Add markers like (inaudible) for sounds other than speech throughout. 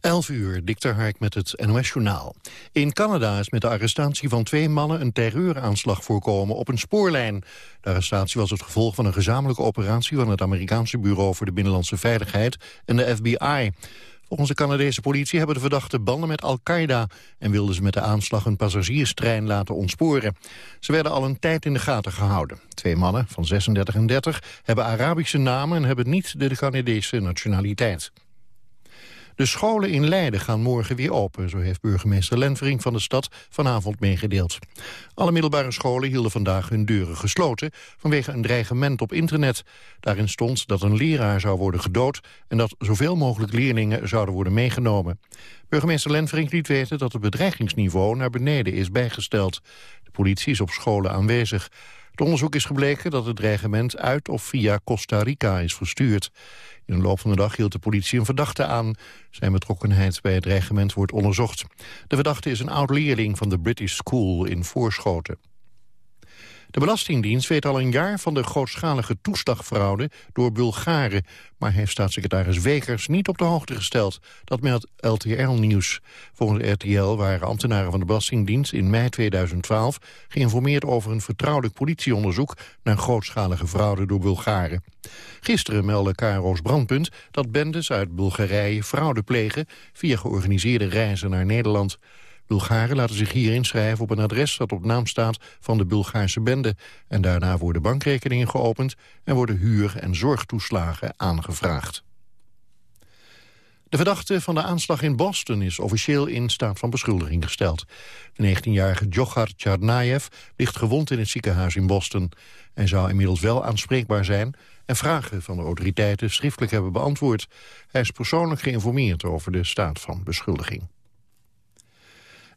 11 uur, Dikter Hark met het NOS-journaal. In Canada is met de arrestatie van twee mannen een terreuraanslag voorkomen op een spoorlijn. De arrestatie was het gevolg van een gezamenlijke operatie van het Amerikaanse Bureau voor de Binnenlandse Veiligheid en de FBI. Volgens de Canadese politie hebben de verdachten banden met Al-Qaeda... en wilden ze met de aanslag een passagierstrein laten ontsporen. Ze werden al een tijd in de gaten gehouden. Twee mannen van 36 en 30 hebben Arabische namen... en hebben niet de Canadese nationaliteit. De scholen in Leiden gaan morgen weer open, zo heeft burgemeester Lenvering van de stad vanavond meegedeeld. Alle middelbare scholen hielden vandaag hun deuren gesloten vanwege een dreigement op internet. Daarin stond dat een leraar zou worden gedood en dat zoveel mogelijk leerlingen zouden worden meegenomen. Burgemeester Lenvering liet weten dat het bedreigingsniveau naar beneden is bijgesteld. De politie is op scholen aanwezig. Het onderzoek is gebleken dat het dreigement uit of via Costa Rica is verstuurd. In de loop van de dag hield de politie een verdachte aan. Zijn betrokkenheid bij het dreigement wordt onderzocht. De verdachte is een oud-leerling van de British School in Voorschoten. De Belastingdienst weet al een jaar van de grootschalige toeslagfraude door Bulgaren, maar heeft staatssecretaris Wekers niet op de hoogte gesteld. Dat meldt LTL-nieuws. Volgens RTL waren ambtenaren van de Belastingdienst in mei 2012 geïnformeerd over een vertrouwelijk politieonderzoek naar grootschalige fraude door Bulgaren. Gisteren meldde Karo's Brandpunt dat bendes uit Bulgarije fraude plegen via georganiseerde reizen naar Nederland. Bulgaren laten zich hier inschrijven op een adres dat op naam staat van de Bulgaarse bende. En daarna worden bankrekeningen geopend en worden huur- en zorgtoeslagen aangevraagd. De verdachte van de aanslag in Boston is officieel in staat van beschuldiging gesteld. De 19-jarige Djokhar Tsarnaev ligt gewond in het ziekenhuis in Boston. en zou inmiddels wel aanspreekbaar zijn en vragen van de autoriteiten schriftelijk hebben beantwoord. Hij is persoonlijk geïnformeerd over de staat van beschuldiging.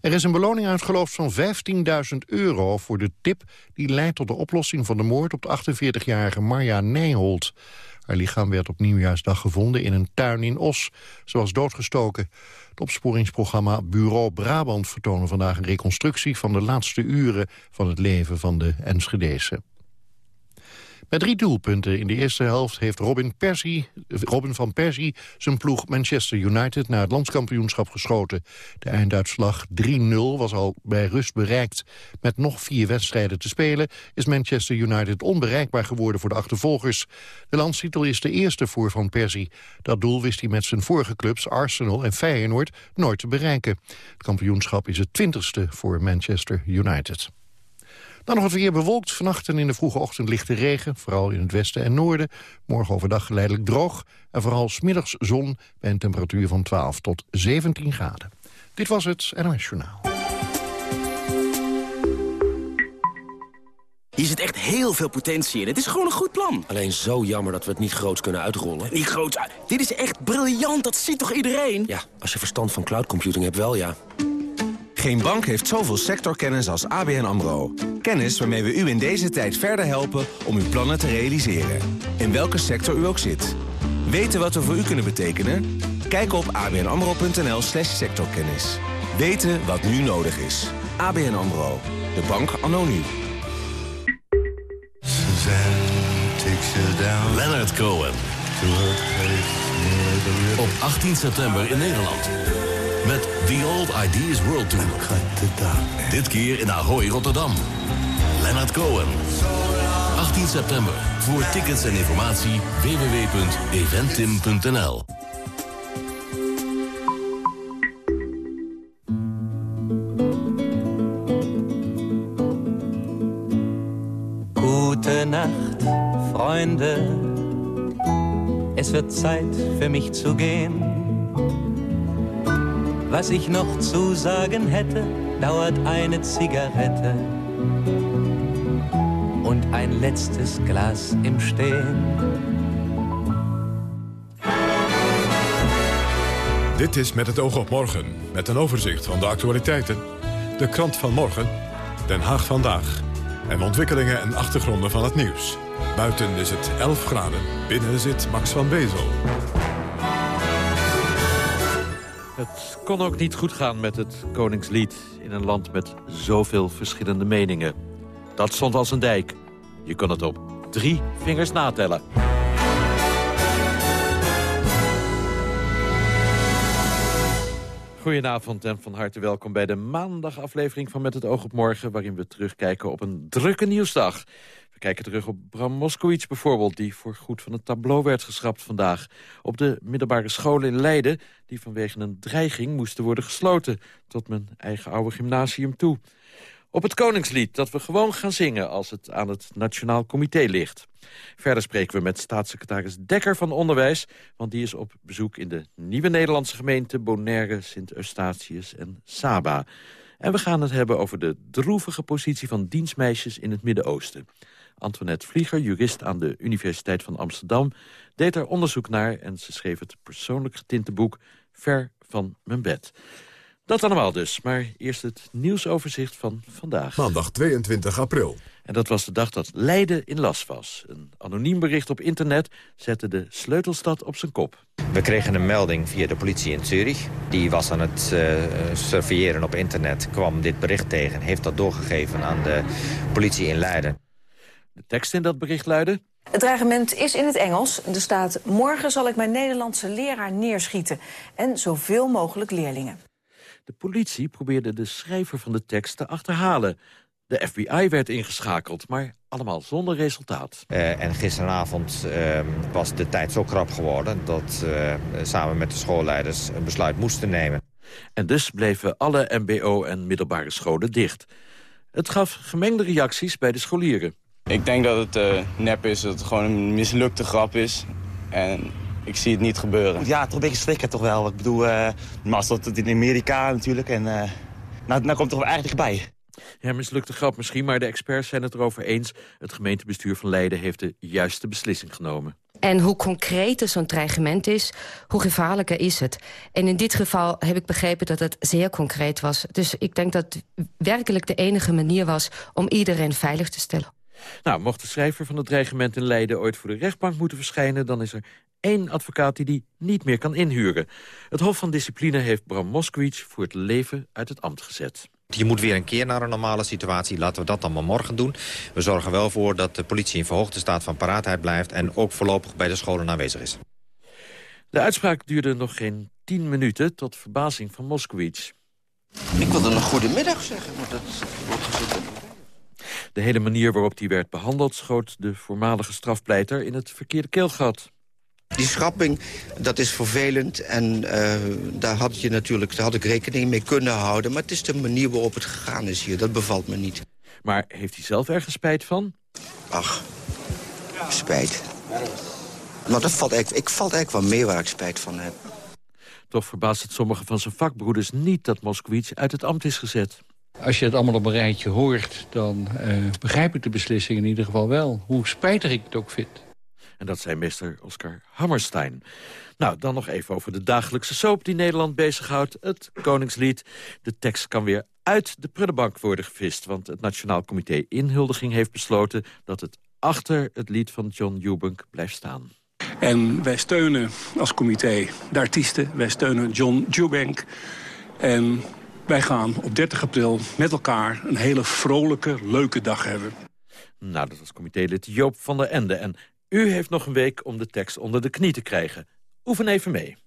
Er is een beloning uitgeloofd van 15.000 euro voor de tip... die leidt tot de oplossing van de moord op de 48-jarige Marja Nijholt. Haar lichaam werd op nieuwjaarsdag gevonden in een tuin in Os. Ze was doodgestoken. Het opsporingsprogramma Bureau Brabant vertonen vandaag een reconstructie... van de laatste uren van het leven van de Enschedese. Met drie doelpunten in de eerste helft heeft Robin, Robin van Persie zijn ploeg Manchester United naar het landskampioenschap geschoten. De einduitslag 3-0 was al bij rust bereikt. Met nog vier wedstrijden te spelen is Manchester United onbereikbaar geworden voor de achtervolgers. De landstitel is de eerste voor Van Persie. Dat doel wist hij met zijn vorige clubs Arsenal en Feyenoord nooit te bereiken. Het kampioenschap is het twintigste voor Manchester United. Dan nog het weer bewolkt. Vannacht en in de vroege ochtend lichte regen. Vooral in het westen en noorden. Morgen overdag geleidelijk droog. En vooral smiddags zon bij een temperatuur van 12 tot 17 graden. Dit was het NOS Journaal. Hier zit echt heel veel potentie in. Het is gewoon een goed plan. Alleen zo jammer dat we het niet groots kunnen uitrollen. Niet groots Dit is echt briljant. Dat ziet toch iedereen? Ja, als je verstand van cloud computing hebt wel, ja. Geen bank heeft zoveel sectorkennis als ABN AMRO. Kennis waarmee we u in deze tijd verder helpen om uw plannen te realiseren. In welke sector u ook zit. Weten wat we voor u kunnen betekenen? Kijk op abnamro.nl slash sectorkennis. Weten wat nu nodig is. ABN AMRO. De bank anno nu. Leonard Cohen. Op 18 september in Nederland. Met The Old Ideas World Tour. Dit keer in Ahoy, Rotterdam. Leonard Cohen. 18 september. Voor tickets en informatie www.eventim.nl Gute Nacht, Freunde. Es wird Zeit für mich zu gehen. Was ich noch zu sagen hätte, dauert eine Zigarette und ein letztes Glas im Stehen. Dit is Met het oog op morgen, met een overzicht van de actualiteiten. De krant van morgen, Den Haag vandaag. En ontwikkelingen en achtergronden van het nieuws. Buiten is het 11 graden, binnen zit Max van Wezel. Kon ook niet goed gaan met het Koningslied in een land met zoveel verschillende meningen. Dat stond als een dijk. Je kon het op drie vingers natellen. Goedenavond en van harte welkom bij de maandagaflevering van Met het oog op morgen... waarin we terugkijken op een drukke nieuwsdag. Kijken terug op Bram Moskowitz bijvoorbeeld... die voor goed van het tableau werd geschrapt vandaag. Op de middelbare scholen in Leiden... die vanwege een dreiging moesten worden gesloten... tot mijn eigen oude gymnasium toe. Op het Koningslied dat we gewoon gaan zingen als het aan het Nationaal Comité ligt. Verder spreken we met staatssecretaris Dekker van Onderwijs... want die is op bezoek in de nieuwe Nederlandse gemeenten... Bonaire, Sint-Eustatius en Saba. En we gaan het hebben over de droevige positie van dienstmeisjes in het Midden-Oosten. Antoinette Vlieger, jurist aan de Universiteit van Amsterdam... deed er onderzoek naar en ze schreef het persoonlijk getinte boek... Ver van mijn bed. Dat allemaal dus, maar eerst het nieuwsoverzicht van vandaag. Maandag 22 april. En dat was de dag dat Leiden in last was. Een anoniem bericht op internet zette de sleutelstad op zijn kop. We kregen een melding via de politie in Zurich. Die was aan het uh, surveilleren op internet, kwam dit bericht tegen... heeft dat doorgegeven aan de politie in Leiden. De tekst in dat bericht luidde... Het dreigement is in het Engels. Er staat, morgen zal ik mijn Nederlandse leraar neerschieten. En zoveel mogelijk leerlingen. De politie probeerde de schrijver van de tekst te achterhalen. De FBI werd ingeschakeld, maar allemaal zonder resultaat. Uh, en gisteravond uh, was de tijd zo krap geworden... dat uh, samen met de schoolleiders een besluit moesten nemen. En dus bleven alle mbo- en middelbare scholen dicht. Het gaf gemengde reacties bij de scholieren. Ik denk dat het nep is, dat het gewoon een mislukte grap is. En ik zie het niet gebeuren. Ja, toch een beetje schrikken toch wel. Ik bedoel, uh, maar dat het in Amerika natuurlijk. En uh, nou, nou komt het er eigenlijk bij. Ja, mislukte grap misschien, maar de experts zijn het erover eens. Het gemeentebestuur van Leiden heeft de juiste beslissing genomen. En hoe concreter zo'n dreigement is, hoe gevaarlijker is het. En in dit geval heb ik begrepen dat het zeer concreet was. Dus ik denk dat het werkelijk de enige manier was om iedereen veilig te stellen. Nou, mocht de schrijver van het dreigement in Leiden ooit voor de rechtbank moeten verschijnen... dan is er één advocaat die die niet meer kan inhuren. Het Hof van Discipline heeft Bram Moskowitz voor het leven uit het ambt gezet. Je moet weer een keer naar een normale situatie. Laten we dat dan maar morgen doen. We zorgen wel voor dat de politie in verhoogde staat van paraatheid blijft... en ook voorlopig bij de scholen aanwezig is. De uitspraak duurde nog geen tien minuten tot verbazing van Moskowitz. Ik wilde een goedemiddag zeggen, maar dat wordt gezegd. De hele manier waarop die werd behandeld... schoot de voormalige strafpleiter in het verkeerde keelgat. Die schrapping, dat is vervelend en uh, daar, had je natuurlijk, daar had ik rekening mee kunnen houden. Maar het is de manier waarop het gegaan is hier, dat bevalt me niet. Maar heeft hij zelf ergens spijt van? Ach, spijt. Maar dat valt eigenlijk, ik valt eigenlijk wel mee waar ik spijt van heb. Toch verbaast het sommige van zijn vakbroeders niet dat Moskowitz uit het ambt is gezet. Als je het allemaal op een rijtje hoort, dan uh, begrijp ik de beslissing in ieder geval wel. Hoe spijtig ik het ook vind. En dat zei meester Oscar Hammerstein. Nou, dan nog even over de dagelijkse soap die Nederland bezighoudt. Het Koningslied. De tekst kan weer uit de prullenbank worden gevist. Want het Nationaal Comité Inhuldiging heeft besloten... dat het achter het lied van John Eubank blijft staan. En wij steunen als comité de artiesten. Wij steunen John Eubank. En wij gaan op 30 april met elkaar een hele vrolijke, leuke dag hebben. Nou, dat was comitélid Joop van der Ende. En u heeft nog een week om de tekst onder de knie te krijgen. Oefen even mee.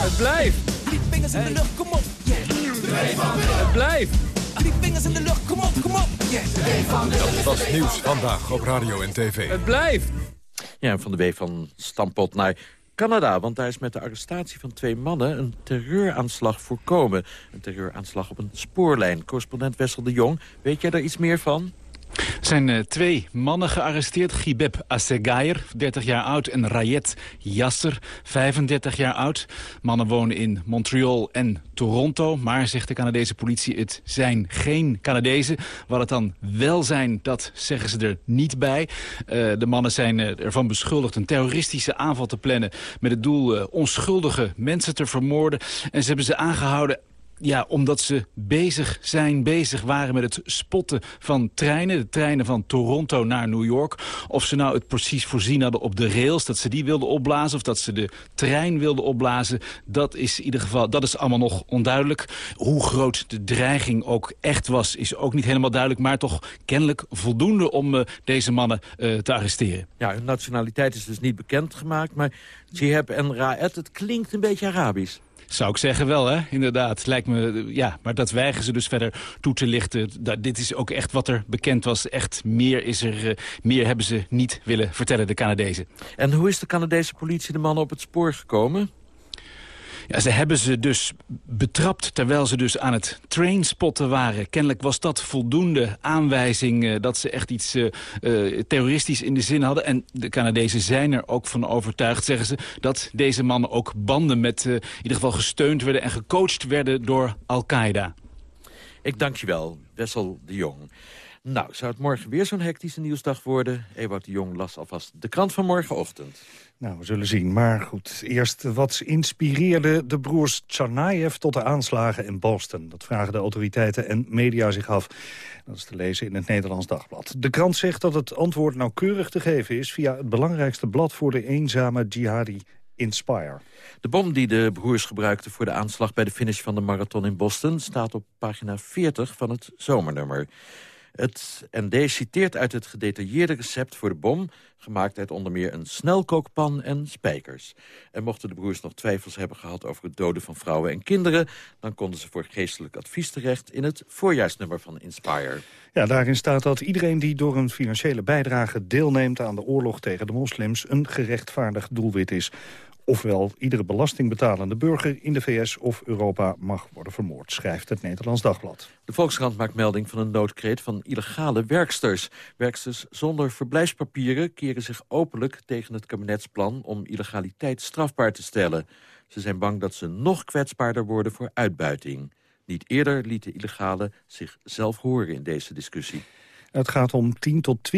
Het blijft. Drie vingers in de lucht, kom op. Het blijft. Drie vingers in de lucht, kom op, kom op. Dat was nieuws vandaag op radio en tv. Het blijft. Ja, van de W van Stampot naar Canada, want daar is met de arrestatie van twee mannen een terreuraanslag voorkomen. Een terreuraanslag op een spoorlijn. Correspondent Wessel de Jong, weet jij daar iets meer van? Er zijn uh, twee mannen gearresteerd. Gibeb Assegayer, 30 jaar oud, en Rayet Yasser, 35 jaar oud. Mannen wonen in Montreal en Toronto. Maar, zegt de Canadese politie, het zijn geen Canadezen. Wat het dan wel zijn, dat zeggen ze er niet bij. Uh, de mannen zijn uh, ervan beschuldigd een terroristische aanval te plannen... met het doel onschuldige mensen te vermoorden. En ze hebben ze aangehouden ja, omdat ze bezig zijn, bezig waren met het spotten van treinen. De treinen van Toronto naar New York. Of ze nou het precies voorzien hadden op de rails, dat ze die wilden opblazen... of dat ze de trein wilden opblazen, dat is in ieder geval dat is allemaal nog onduidelijk. Hoe groot de dreiging ook echt was, is ook niet helemaal duidelijk... maar toch kennelijk voldoende om uh, deze mannen uh, te arresteren. Ja, hun nationaliteit is dus niet bekendgemaakt, maar Jihab en Raed, het klinkt een beetje Arabisch. Zou ik zeggen wel, hè? Inderdaad. Lijkt me, ja, maar dat weigeren ze dus verder toe te lichten. Dat, dit is ook echt wat er bekend was. Echt meer, is er, eh, meer hebben ze niet willen vertellen, de Canadezen. En hoe is de Canadese politie de mannen op het spoor gekomen? Ze hebben ze dus betrapt terwijl ze dus aan het trainspotten waren. Kennelijk was dat voldoende aanwijzing uh, dat ze echt iets uh, uh, terroristisch in de zin hadden. En de Canadezen zijn er ook van overtuigd, zeggen ze... dat deze mannen ook banden met, in ieder geval gesteund werden... en gecoacht werden door Al-Qaeda. Ik dank je wel, Wessel de Jong. Nou, zou het morgen weer zo'n hectische nieuwsdag worden? Ewout de Jong las alvast de krant van morgenochtend. Nou, we zullen zien. Maar goed, eerst wat inspireerde de broers Tsarnaev tot de aanslagen in Boston? Dat vragen de autoriteiten en media zich af. Dat is te lezen in het Nederlands Dagblad. De krant zegt dat het antwoord nauwkeurig te geven is... via het belangrijkste blad voor de eenzame jihadi Inspire. De bom die de broers gebruikten voor de aanslag bij de finish van de marathon in Boston... staat op pagina 40 van het zomernummer. Het ND citeert uit het gedetailleerde recept voor de bom... gemaakt uit onder meer een snelkookpan en spijkers. En mochten de broers nog twijfels hebben gehad over het doden van vrouwen en kinderen... dan konden ze voor geestelijk advies terecht in het voorjaarsnummer van Inspire. Ja, daarin staat dat iedereen die door een financiële bijdrage deelneemt aan de oorlog tegen de moslims... een gerechtvaardigd doelwit is. Ofwel, iedere belastingbetalende burger in de VS of Europa mag worden vermoord, schrijft het Nederlands Dagblad. De Volkskrant maakt melding van een noodkreet van illegale werksters. Werksters zonder verblijfspapieren keren zich openlijk tegen het kabinetsplan om illegaliteit strafbaar te stellen. Ze zijn bang dat ze nog kwetsbaarder worden voor uitbuiting. Niet eerder lieten illegalen zichzelf horen in deze discussie. Het gaat om 10.000 tot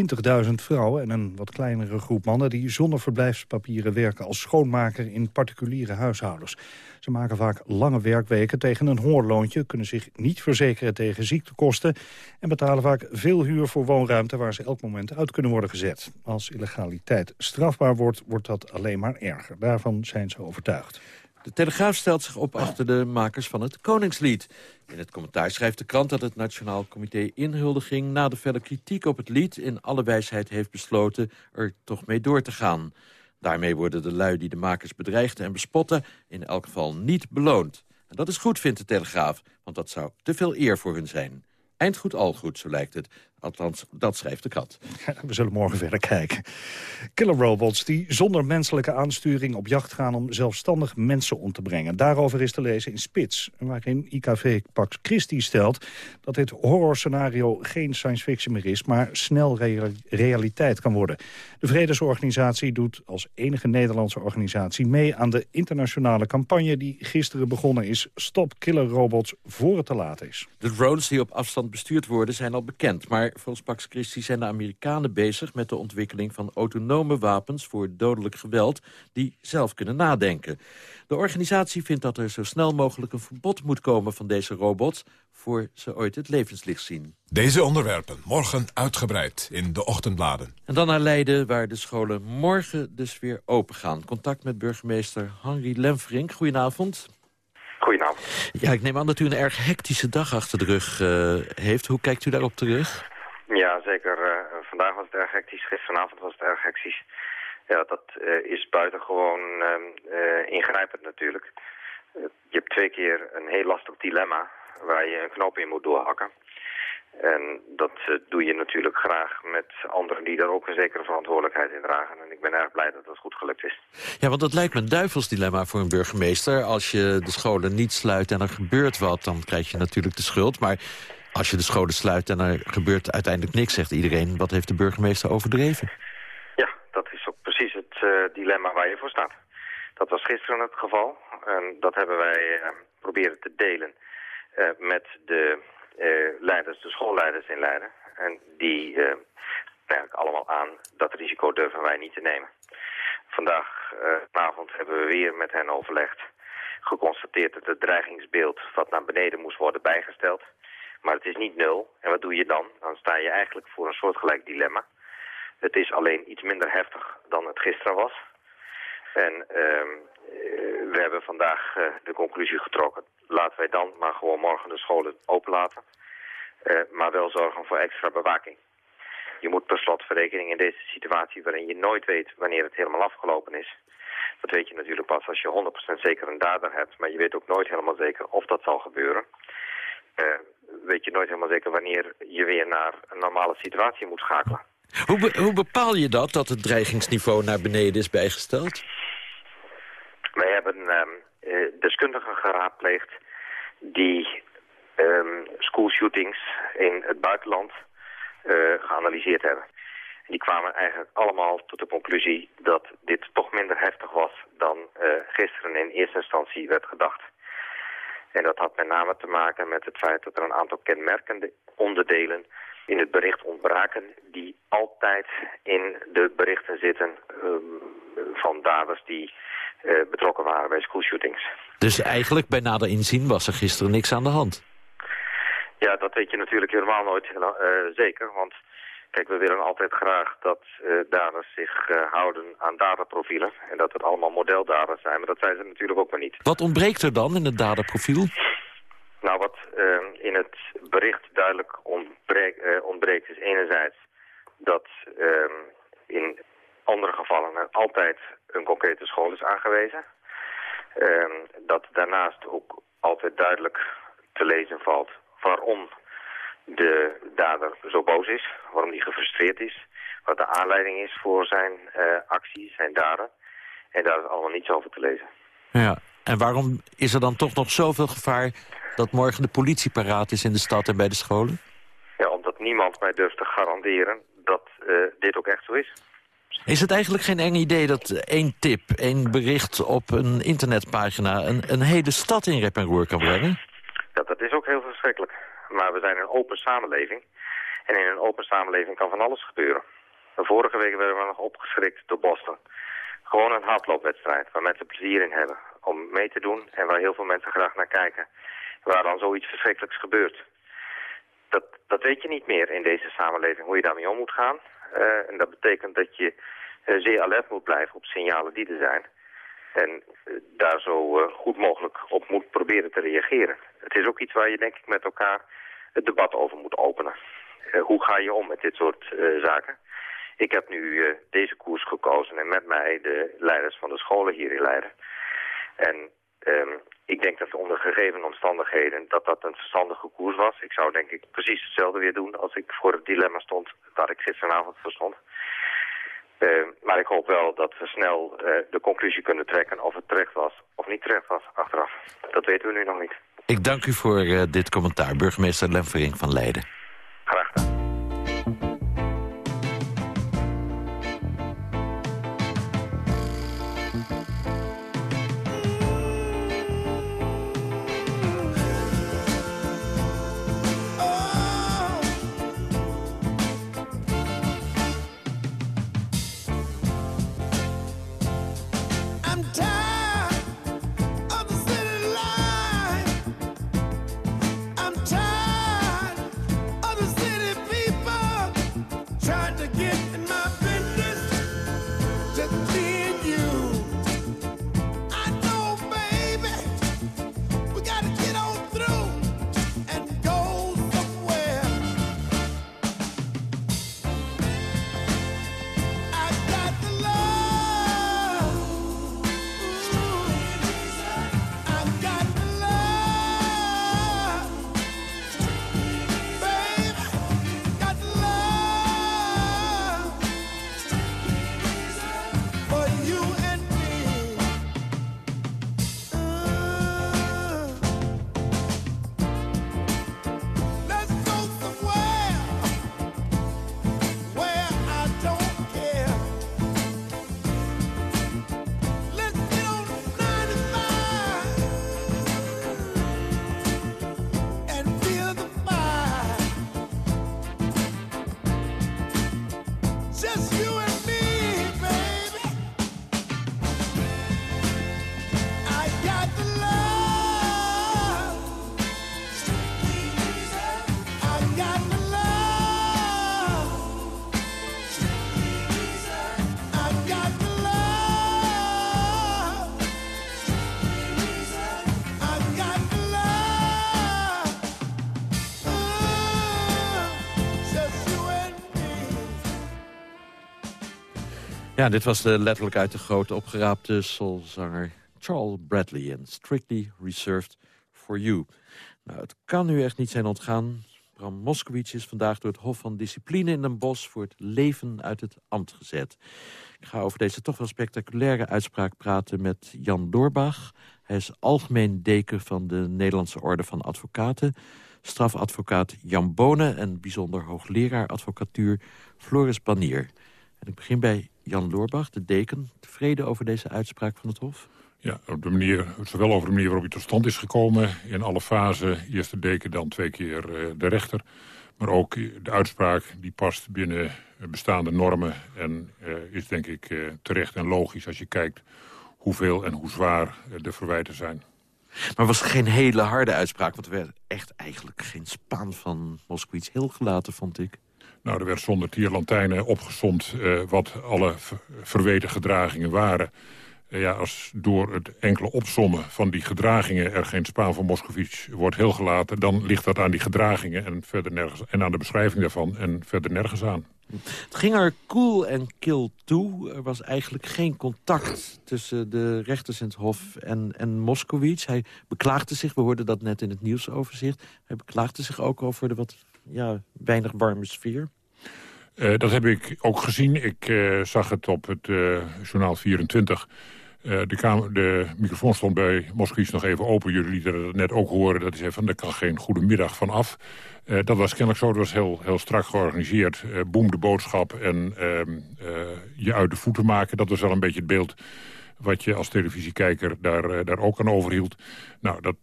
20.000 vrouwen en een wat kleinere groep mannen... die zonder verblijfspapieren werken als schoonmaker in particuliere huishoudens. Ze maken vaak lange werkweken tegen een hoorloontje... kunnen zich niet verzekeren tegen ziektekosten... en betalen vaak veel huur voor woonruimte... waar ze elk moment uit kunnen worden gezet. Als illegaliteit strafbaar wordt, wordt dat alleen maar erger. Daarvan zijn ze overtuigd. De Telegraaf stelt zich op achter de makers van het Koningslied. In het commentaar schrijft de krant dat het Nationaal Comité Inhuldiging... na de felle kritiek op het lied in alle wijsheid heeft besloten... er toch mee door te gaan. Daarmee worden de lui die de makers bedreigden en bespotten... in elk geval niet beloond. En dat is goed, vindt de Telegraaf, want dat zou te veel eer voor hun zijn. Eind goed, al goed, zo lijkt het. Althans, dat schrijft de krant. (laughs) we zullen morgen verder kijken. Killer robots die zonder menselijke aansturing op jacht gaan... om zelfstandig mensen om te brengen. Daarover is te lezen in Spits. Waarin IKV Pax Christi stelt dat dit horrorscenario geen science fiction meer is... maar snel realiteit kan worden. De Vredesorganisatie doet als enige Nederlandse organisatie mee... aan de internationale campagne die gisteren begonnen is... Stop Killer Robots voor het te laat is. De drones die op afstand bestuurd worden zijn al bekend... maar volgens Pax Christi zijn de Amerikanen bezig met de ontwikkeling van autonome wapens voor dodelijk geweld die zelf kunnen nadenken. De organisatie vindt dat er zo snel mogelijk een verbod moet komen van deze robots voor ze ooit het levenslicht zien. Deze onderwerpen morgen uitgebreid in de ochtendbladen. En dan naar Leiden, waar de scholen morgen dus weer open gaan. Contact met burgemeester Henry Lemfrink. Goedenavond. Goedenavond. Ja, ik neem aan dat u een erg hectische dag achter de rug uh, heeft. Hoe kijkt u daarop terug? Ja, zeker. Uh, vandaag was het erg hectisch. Gisteravond was het erg hectisch. Ja, dat uh, is buitengewoon uh, ingrijpend natuurlijk. je hebt twee keer een heel lastig dilemma waar je een knoop in moet doorhakken. En dat doe je natuurlijk graag met anderen die daar ook een zekere verantwoordelijkheid in dragen. En ik ben erg blij dat dat goed gelukt is. Ja, want dat lijkt me een duivels dilemma voor een burgemeester. Als je de scholen niet sluit en er gebeurt wat, dan krijg je natuurlijk de schuld. Maar als je de scholen sluit en er gebeurt uiteindelijk niks, zegt iedereen... wat heeft de burgemeester overdreven? Ja, dat is ook precies het uh, dilemma waar je voor staat. Dat was gisteren het geval. En dat hebben wij uh, proberen te delen uh, met de leiders, de schoolleiders in Leiden. En die eigenlijk allemaal aan dat risico durven wij niet te nemen. Vandaag avond hebben we weer met hen overlegd. Geconstateerd dat het dreigingsbeeld wat naar beneden moest worden bijgesteld maar het is niet nul. En wat doe je dan? Dan sta je eigenlijk voor een soortgelijk dilemma. Het is alleen iets minder heftig dan het gisteren was. En uh, we hebben vandaag uh, de conclusie getrokken. Laten wij dan maar gewoon morgen de scholen openlaten. Uh, maar wel zorgen voor extra bewaking. Je moet per slotverrekening in deze situatie waarin je nooit weet wanneer het helemaal afgelopen is Dat weet je natuurlijk pas als je 100% zeker een dader hebt. Maar je weet ook nooit helemaal zeker of dat zal gebeuren. Weet je nooit helemaal zeker wanneer je weer naar een normale situatie moet schakelen. Hoe, be hoe bepaal je dat, dat het dreigingsniveau naar beneden is bijgesteld? Wij hebben uh, deskundigen geraadpleegd die um, schoolshootings in het buitenland uh, geanalyseerd hebben. Die kwamen eigenlijk allemaal tot de conclusie dat dit toch minder heftig was dan uh, gisteren in eerste instantie werd gedacht. En dat had met name te maken met het feit dat er een aantal kenmerkende onderdelen in het bericht ontbraken... die altijd in de berichten zitten um, van daders die uh, betrokken waren bij schoolshootings. Dus eigenlijk bij nader inzien was er gisteren niks aan de hand? Ja, dat weet je natuurlijk helemaal nooit uh, zeker, want... Kijk, we willen altijd graag dat uh, daders zich uh, houden aan daderprofielen. En dat het allemaal modeldaders zijn, maar dat zijn ze natuurlijk ook maar niet. Wat ontbreekt er dan in het daderprofiel? Nou, wat uh, in het bericht duidelijk ontbreekt, ontbreekt is enerzijds dat in andere gevallen er altijd een concrete school is aangewezen. Ehm, dat daarnaast ook altijd duidelijk te lezen valt waarom de dader zo boos is, waarom hij gefrustreerd is, wat de aanleiding is voor zijn uh, acties, zijn daden. En daar is allemaal niets over te lezen. Ja, en waarom is er dan toch nog zoveel gevaar dat morgen de politie paraat is in de stad en bij de scholen? Ja, omdat niemand mij durft te garanderen dat uh, dit ook echt zo is. Is het eigenlijk geen eng idee dat één tip, één bericht op een internetpagina... een, een hele stad in rep en roer kan brengen? Ja, dat is ook heel verschrikkelijk. Maar we zijn een open samenleving. En in een open samenleving kan van alles gebeuren. Vorige week werden we nog opgeschrikt door Boston. Gewoon een hardloopwedstrijd waar mensen plezier in hebben om mee te doen. En waar heel veel mensen graag naar kijken. Waar dan zoiets verschrikkelijks gebeurt. Dat, dat weet je niet meer in deze samenleving, hoe je daarmee om moet gaan. Uh, en dat betekent dat je uh, zeer alert moet blijven op signalen die er zijn. En uh, daar zo goed mogelijk op moet proberen te reageren. Het is ook iets waar je denk ik met elkaar het debat over moet openen. hoe ga je om met dit soort zaken? Ik heb nu deze koers gekozen en met mij de leiders van de scholen hier in Leiden. En um, ik denk dat onder gegeven omstandigheden dat dat een verstandige koers was. Ik zou denk ik precies hetzelfde weer doen als ik voor het dilemma stond waar ik gisteravond voor stond. Uh, maar ik hoop wel dat we snel de conclusie kunnen trekken of het terecht was of niet terecht was achteraf. Dat weten we nu nog niet. Ik dank u voor uh, dit commentaar, burgemeester Lemvering van Leiden. Ja, dit was de letterlijk uit de grote opgeraapte soulzanger Charles Bradley... en Strictly Reserved for You. Nou, het kan u echt niet zijn ontgaan. Bram Moskowitz is vandaag door het Hof van Discipline in Den Bosch... voor het leven uit het ambt gezet. Ik ga over deze toch wel spectaculaire uitspraak praten met Jan Doorbach. Hij is algemeen deken van de Nederlandse Orde van Advocaten... strafadvocaat Jan Bonen en bijzonder hoogleraar advocatuur Floris Banier. En ik begin bij Jan Doorbach, de deken. Tevreden over deze uitspraak van het Hof? Ja, op de manier, zowel over de manier waarop hij tot stand is gekomen... in alle fasen, eerst de deken, dan twee keer eh, de rechter... maar ook de uitspraak die past binnen bestaande normen... en is denk ik terecht en logisch als je kijkt hoeveel en hoe zwaar de verwijten zijn. Maar was het geen hele harde uitspraak? Want er werd echt eigenlijk geen spaan van Moskowitz heel gelaten, vond ik. Nou, er werd zonder tierlantijnen opgezomd uh, wat alle verweten gedragingen waren. Uh, ja, als door het enkele opsommen van die gedragingen er geen spaan van Moskovits wordt heel gelaten... dan ligt dat aan die gedragingen en, verder nergens, en aan de beschrijving daarvan en verder nergens aan. Het ging er cool en kil toe. Er was eigenlijk geen contact tussen de rechters in het Hof en, en Moskowitz. Hij beklaagde zich, we hoorden dat net in het nieuwsoverzicht... hij beklaagde zich ook over de wat ja, weinig warme sfeer. Uh, dat heb ik ook gezien. Ik uh, zag het op het uh, journaal 24. de, de microfoon stond bij Moskowitz nog even open. Jullie lieten het net ook horen. Dat zei van, daar kan geen goede middag van af. dat was kennelijk zo. Dat was heel, heel strak georganiseerd. boem de boodschap en ehm, je uit de voeten maken. Dat was wel een beetje het beeld wat je als televisiekijker daar, uh, daar ook aan overhield. Nou, dat,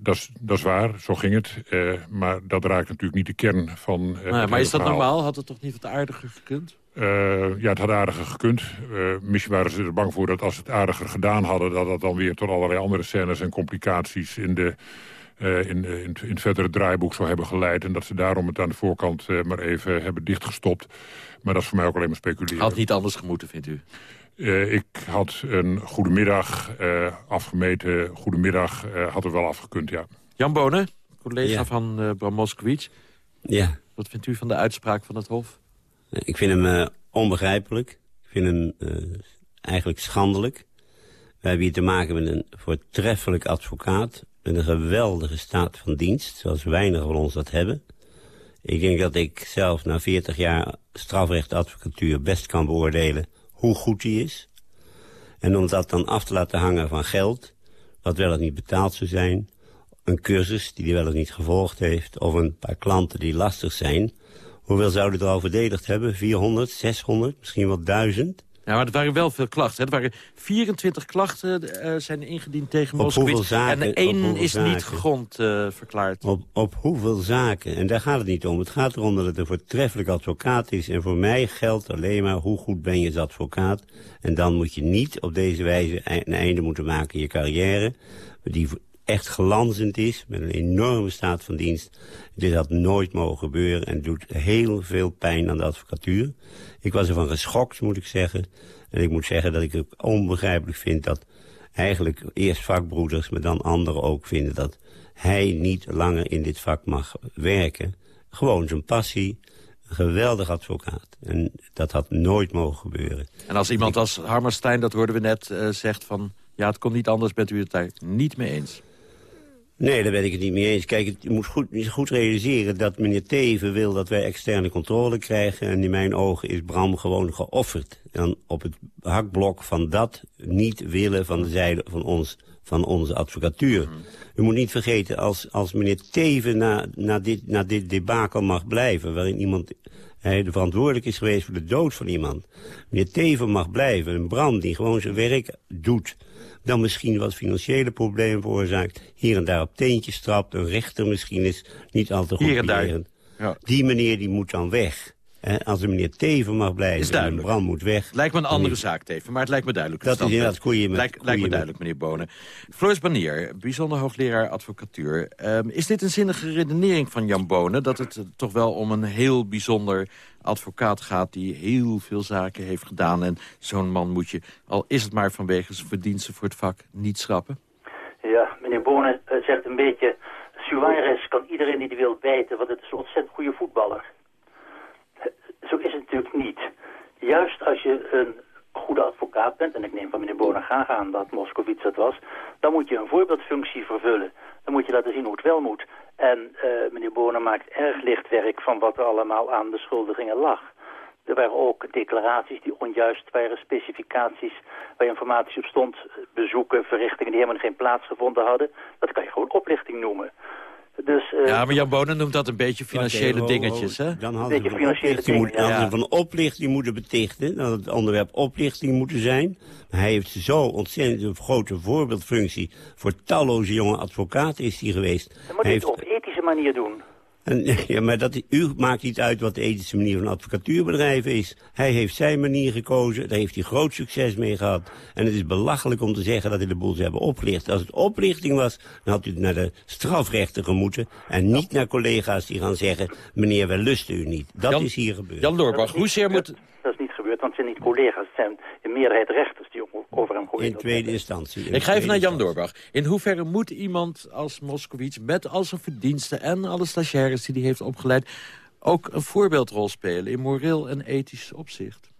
dat, is, dat is waar, zo ging het. Uh, maar dat raakt natuurlijk niet de kern van nou, Maar is dat normaal? Had het toch niet wat aardiger gekund? ja, het had aardiger gekund. misschien waren ze er bang voor dat als ze het aardiger gedaan hadden... dat dat dan weer tot allerlei andere scènes en complicaties... in de, uh, in, in, in, het verdere draaiboek zou hebben geleid. En dat ze daarom het aan de voorkant maar even hebben dichtgestopt. Maar dat is voor mij ook alleen maar speculeren. Had niet anders gemoeten, vindt u? Uh, ik had een goedemiddag uh, afgemeten. Goedemiddag uh, had er wel afgekund, ja. Jan Bonen, collega ja. van Bram Moskowitz. Ja. Wat vindt u van de uitspraak van het Hof? Ik vind hem onbegrijpelijk. Ik vind hem eigenlijk schandelijk. We hebben hier te maken met een voortreffelijk advocaat... met een geweldige staat van dienst, zoals weinig van ons dat hebben. Ik denk dat ik zelf na 40 jaar strafrechtadvocatuur best kan beoordelen hoe goed die is. En om dat dan af te laten hangen van geld, wat wel of niet betaald zou zijn... een cursus die hij wel of niet gevolgd heeft... of een paar klanten die lastig zijn... hoeveel zouden er al verdedigd hebben? 400, 600, misschien wel 1000? Ja, maar er waren wel veel klachten. Er waren 24 klachten uh, zijn ingediend tegen Moskowitz. En één is zaken? niet gegrond uh, verklaard. Op, op hoeveel zaken? En daar gaat het niet om. Het gaat erom dat het een voortreffelijk advocaat is. En voor mij geldt alleen maar hoe goed ben je als advocaat. En dan moet je niet op deze wijze een einde moeten maken in je carrière. Die echt glanzend is, met een enorme staat van dienst. Dit had nooit mogen gebeuren en doet heel veel pijn aan de advocatuur. Ik was ervan geschokt, moet ik zeggen. En ik moet zeggen dat ik het onbegrijpelijk vind dat eigenlijk eerst vakbroeders... maar dan anderen ook vinden dat hij niet langer in dit vak mag werken. Gewoon zijn passie, een geweldig advocaat. En dat had nooit mogen gebeuren. En als iemand als Hammerstein, dat hoorden we net, uh, zegt van... ja, het kon niet anders, bent u het daar niet mee eens? Nee, daar ben ik het niet mee eens. Kijk, je moet goed, goed realiseren dat meneer Teven wil dat wij externe controle krijgen. En in mijn ogen is Bram gewoon geofferd. En op het hakblok van dat niet willen van de zijde van, ons, van onze advocatuur. U moet niet vergeten, als, als meneer Teven na, na, dit, na dit debakel mag blijven... waarin iemand hij de verantwoordelijk is geweest voor de dood van iemand. Meneer Teven mag blijven. Een Bram die gewoon zijn werk doet dan misschien wat financiële problemen veroorzaakt. Hier en daar op teentjes trapt. Een rechter misschien is niet al te goed Hier en daar. Ja. Die meneer die moet dan weg. Als de meneer Teven mag blijven en Bram moet weg. Lijkt me een andere zaak, Teven, maar het lijkt me duidelijk. Dat is inderdaad koeien met... Lijkt, lijkt me duidelijk, meneer Bonen. Floris Banier, bijzonder hoogleraar advocatuur. Um, is dit een zinnige redenering van Jan Bonen... dat het uh, toch wel om een heel bijzonder advocaat gaat... die heel veel zaken heeft gedaan. En zo'n man moet je, al is het maar vanwege zijn verdiensten voor het vak, niet schrappen? Ja, meneer Bonen uh, zegt een beetje... Suarez kan iedereen die hij wil bijten, want het is een ontzettend goede voetballer zo is het natuurlijk niet. juist als je een goede advocaat bent, en ik neem van meneer Bona graag aan dat Moskowitz dat was, dan moet je een voorbeeldfunctie vervullen. Dan moet je laten zien hoe het wel moet. En uh, meneer Bona maakt erg licht werk van wat er allemaal aan beschuldigingen lag. Er waren ook declaraties die onjuist waren, specificaties waar informatie op stond, bezoeken, verrichtingen die helemaal geen plaats gevonden hadden. Dat kan je gewoon oplichting noemen. Dus, uh, ja, maar Jan Bonen noemt dat een beetje financiële dingetjes, hè? Dan hadden ze van oplichting, moet, ja. van oplichting moeten betichten. Dan had het onderwerp oplichting moeten zijn. Maar hij heeft zo ontzettend een grote voorbeeldfunctie. Voor talloze jonge advocaten is hij geweest. Dat moet je heeft... het op ethische manier doen. En, (laughs) ja, maar dat, u maakt niet uit wat de ethische manier van advocatuurbedrijven is. Hij heeft zijn manier gekozen, daar heeft hij groot succes mee gehad. En het is belachelijk om te zeggen dat hij de boel ze hebben opgelicht. Als het oplichting was, dan had u naar de strafrechter gemoeten... en niet naar collega's die gaan zeggen... meneer, wij lusten u niet. Dat Jan, is hier gebeurd. Jan Loorbach, hoezeer moet... Want het zijn niet collega's. Het zijn in meerderheid rechters die over hem geoordeeld In tweede instantie. In Ik ga even naar Jan Doorbach. In hoeverre moet iemand als Moskowitz met al zijn verdiensten... en alle stagiaires die hij heeft opgeleid... ook een voorbeeldrol spelen in moreel en ethisch opzicht?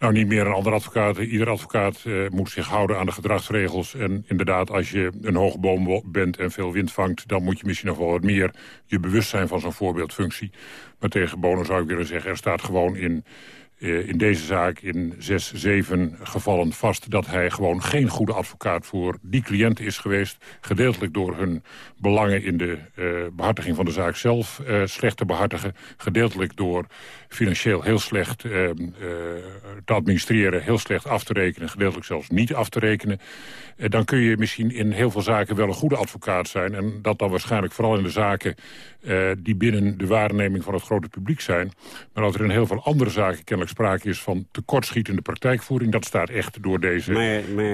Nou, niet meer een ander advocaat. Ieder advocaat eh, moet zich houden aan de gedragsregels. En inderdaad, als je een hoge boom bent en veel wind vangt... dan moet je misschien nog wel wat meer je bewust zijn van zo'n voorbeeldfunctie. Maar tegen Bono zou ik willen zeggen, er staat gewoon in... eh, in deze zaak in zes, zeven gevallen vast... dat hij gewoon geen goede advocaat voor die cliënten is geweest. Gedeeltelijk door hun belangen in de eh, behartiging van de zaak zelf eh, slecht te behartigen. Gedeeltelijk door financieel heel slecht te administreren, heel slecht af te rekenen. Gedeeltelijk zelfs niet af te rekenen. Dan kun je misschien in heel veel zaken wel een goede advocaat zijn. En dat dan waarschijnlijk vooral in de zaken die binnen de waarneming van het grote publiek zijn. Maar dat er in heel veel andere zaken kennelijk sprake is van tekortschietende praktijkvoering. Dat staat echt door deze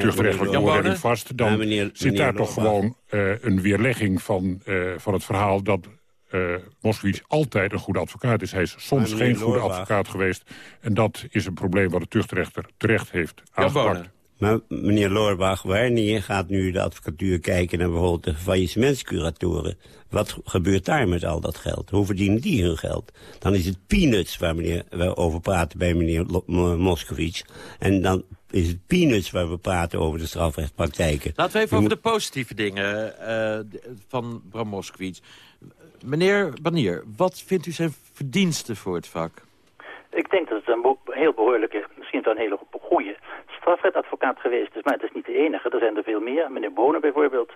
tuchtrechtelijke Bonen? vast. Dan meneer- zit daar toch gewoon eh, een weerlegging van, eh, van het verhaal dat... eh Moskowitz altijd een goede advocaat is. Hij is soms geen goede advocaat geweest. En dat is een probleem wat de tuchtrechter terecht heeft aangepakt. Maar meneer Loorbach, wanneer gaat nu de advocatuur kijken naar bijvoorbeeld de faillissementscuratoren? Wat gebeurt daar met al dat geld? Hoe verdienen die hun geld? Dan is het peanuts waar, meneer, we over praten bij meneer Moskowitz. En dan is het peanuts waar we praten over de strafrechtpraktijken. Laten we even over de positieve dingen eh, van Bram Moskowitz. Meneer Banier, wat vindt u zijn verdiensten voor het vak? Ik denk dat het een heel behoorlijke, misschien wel een hele goede strafrechtadvocaat geweest is. Maar het is niet de enige, er zijn er veel meer. Meneer Bonen bijvoorbeeld.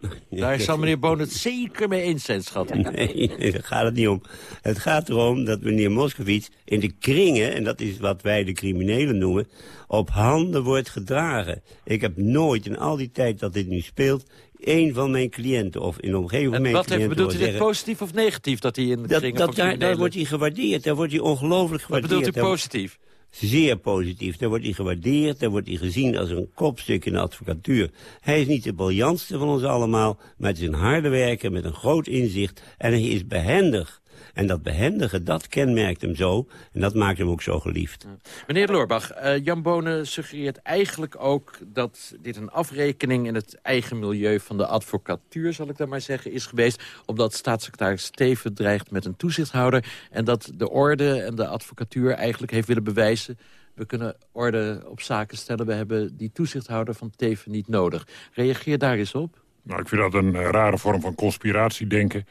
(laughs) Daar zal meneer Boon het zeker mee eens zijn, schat. (laughs) Nee, daar gaat het niet om. Het gaat erom dat meneer Moskowitz in de kringen... en dat is wat wij de criminelen noemen... op handen wordt gedragen. Ik heb nooit in al die tijd dat dit nu speelt... één van mijn cliënten of in de omgeving van En mijn wat cliënten bedoelt u dit zeggen... positief of negatief dat hij in de Dat, kringen dat, van daar, daar wordt hij gewaardeerd, daar wordt hij ongelooflijk Wat gewaardeerd. bedoelt u Daar- positief? Zeer positief. Daar wordt hij gewaardeerd, daar wordt hij gezien als een kopstuk in de advocatuur. Hij is niet de briljantste van ons allemaal, maar het is een harde werker met een groot inzicht en hij is behendig. En dat behendige, dat kenmerkt hem zo en dat maakt hem ook zo geliefd. Meneer Loorbach, eh, Jan Bonen suggereert eigenlijk ook dat dit een afrekening in het eigen milieu van de advocatuur, zal ik dan maar zeggen, is geweest. Omdat staatssecretaris Steven dreigt met een toezichthouder en dat de orde en de advocatuur eigenlijk heeft willen bewijzen we kunnen orde op zaken stellen. We hebben die toezichthouder van Teven niet nodig. Reageer daar eens op. Nou, ik vind dat een eh, rare vorm van conspiratiedenken.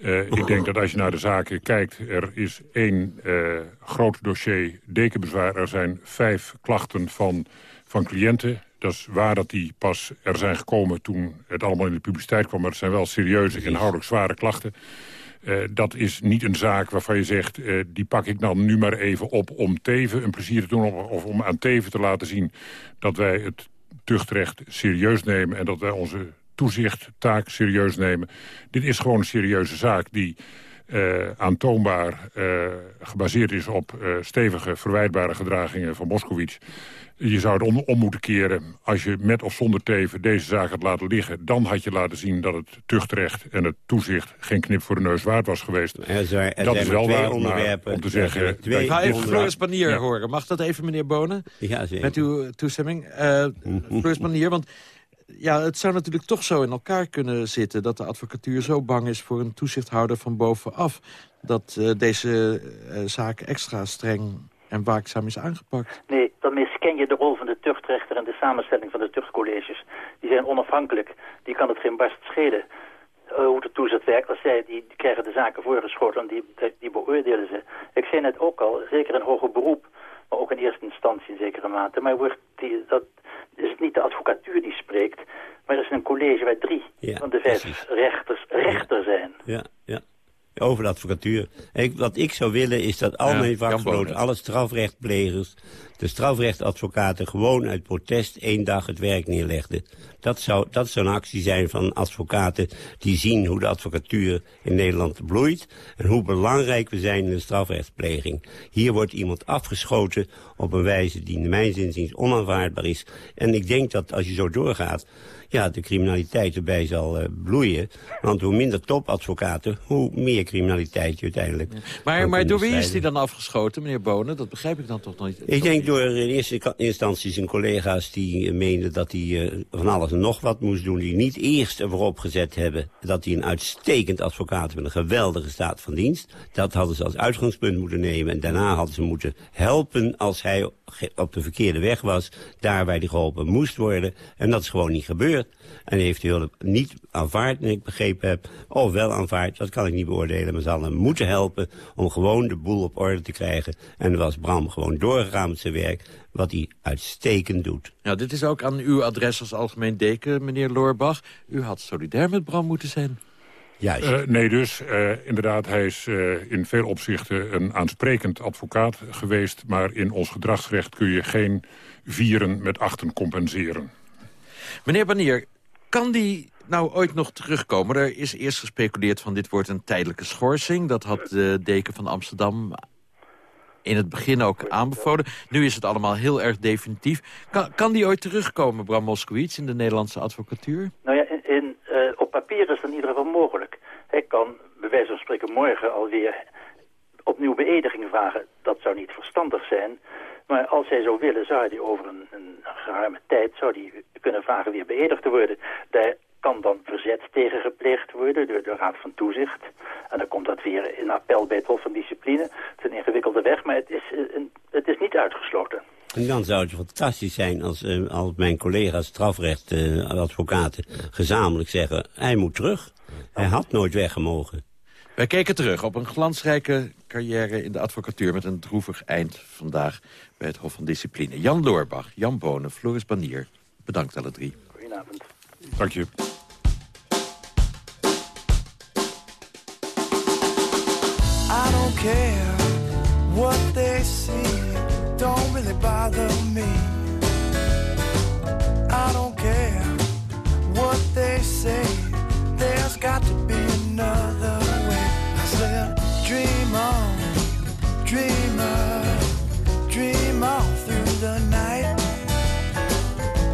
Eh, ik denk dat als je naar de zaken kijkt... er is één eh, groot dossier dekenbezwaar. Er zijn vijf klachten van, van cliënten. Dat is waar dat die pas er zijn gekomen toen het allemaal in de publiciteit kwam. Maar het zijn wel serieuze, inhoudelijk zware klachten. Eh, dat is niet een zaak waarvan je zegt... die pak ik dan nu maar even op om Teven een plezier te doen... of, of om aan Teven te laten zien dat wij het tuchtrecht serieus nemen... en dat wij onze toezichttaak serieus nemen. Dit is gewoon een serieuze zaak die eh, aantoonbaar eh, gebaseerd is op eh, stevige verwijtbare gedragingen van Moskowitz. Je zou het om, om moeten keren als je met of zonder teven deze zaak had laten liggen. Dan had je laten zien dat het tuchtrecht en het toezicht geen knip voor de neus waard was geweest. Er zijn, er dat is wel twee waar, onderwerpen. om te zeggen... twee Ik ga even. Floris Banier horen. Mag dat even, meneer Bonen? Ja, zeker. Met uw toestemming. Eh (laughs) Floris Banier, want ja, het zou natuurlijk toch zo in elkaar kunnen zitten... dat de advocatuur zo bang is voor een toezichthouder van bovenaf... dat eh, deze eh, zaak extra streng en waakzaam is aangepakt. Nee, dan misken je de rol van de tuchtrechter en de samenstelling van de tuchtcolleges. Die zijn onafhankelijk. Die kan het geen barst schelen. Hoe de toezicht werkt, als zij, die, krijgen de zaken voorgeschoten en die, die beoordelen ze. Ik zei net ook al, zeker in hoger beroep, maar ook in eerste instantie in zekere mate. Maar wordt die, dat het niet de advocatuur die spreekt, maar er is een college waar drie van de vijf rechters rechter zijn. Ja, ja over de advocatuur. Ik, wat ik zou willen is dat al mijn vakgenoten, alle strafrechtplegers... de strafrechtadvocaten gewoon uit protest één dag het werk neerlegden. Dat zou, dat zou een actie zijn van advocaten die zien hoe de advocatuur in Nederland bloeit... en hoe belangrijk we zijn in de strafrechtpleging. Hier wordt iemand afgeschoten op een wijze die in mijn zin onaanvaardbaar is. En ik denk dat als je zo doorgaat ja, de criminaliteit erbij zal uh, bloeien. Want hoe minder topadvocaten, hoe meer criminaliteit je uiteindelijk... Maar, maar door wie is die dan afgeschoten, meneer Bonen? Dat begrijp ik dan toch nog niet. Ik denk door in eerste instantie zijn collega's die uh, meenden dat hij uh, van alles en nog wat moest doen. Die niet eerst ervoor gezet hebben dat hij een uitstekend advocaat met een geweldige staat van dienst. Dat hadden ze als uitgangspunt moeten nemen. En daarna hadden ze moeten helpen als hij op de verkeerde weg was. Daar waar hij geholpen moest worden. En dat is gewoon niet gebeurd. En heeft hulp niet aanvaard, en ik begrepen heb, of wel aanvaard, dat kan ik niet beoordelen. Maar ze hadden hem moeten helpen om gewoon de boel op orde te krijgen. En was Bram gewoon doorgegaan met zijn werk, wat hij uitstekend doet. Ja, dit is ook aan uw adres als algemeen deken, meneer Loorbach. U had solidair met Bram moeten zijn. Juist. Uh, nee, dus uh, inderdaad, hij is uh, in veel opzichten een aansprekend advocaat geweest... maar in ons gedragsrecht kun je geen vieren met achten compenseren. Meneer Banier, kan die nou ooit nog terugkomen? Er is eerst gespeculeerd van dit wordt een tijdelijke schorsing. Dat had de deken van Amsterdam in het begin ook aanbevolen. Nu is het allemaal heel erg definitief. Kan, kan die ooit terugkomen, Bram Moskowitz, in de Nederlandse advocatuur? Nou ja, in, in, uh, op papier is dat in ieder geval mogelijk. Hij kan, bij wijze van spreken, morgen alweer opnieuw beëdiging vragen. Dat zou niet verstandig zijn. Maar als hij zou willen, zou hij over een, een geruime tijd zou die kunnen vragen weer beëdigd te worden. Daar kan dan verzet tegen gepleegd worden door de Raad van Toezicht. En dan komt dat weer in appel bij het Hof van Discipline. Het is een ingewikkelde weg, maar het is, eh, het is niet uitgesloten. En dan zou het fantastisch zijn als, uh, als mijn collega's strafrechtadvocaten uh, gezamenlijk zeggen... hij moet terug. Hij had nooit weggemogen. Wij kijken terug op een glansrijke carrière in de advocatuur... met een droevig eind vandaag bij het Hof van Discipline. Jan Loorbach, Jan Bonen, Floris Banier. Bedankt alle drie. Goedenavond. Dank je. I don't care what they really bother me. I don't care what they say. There's got to be another way. I said, dream on, dreamer, dream on through the night.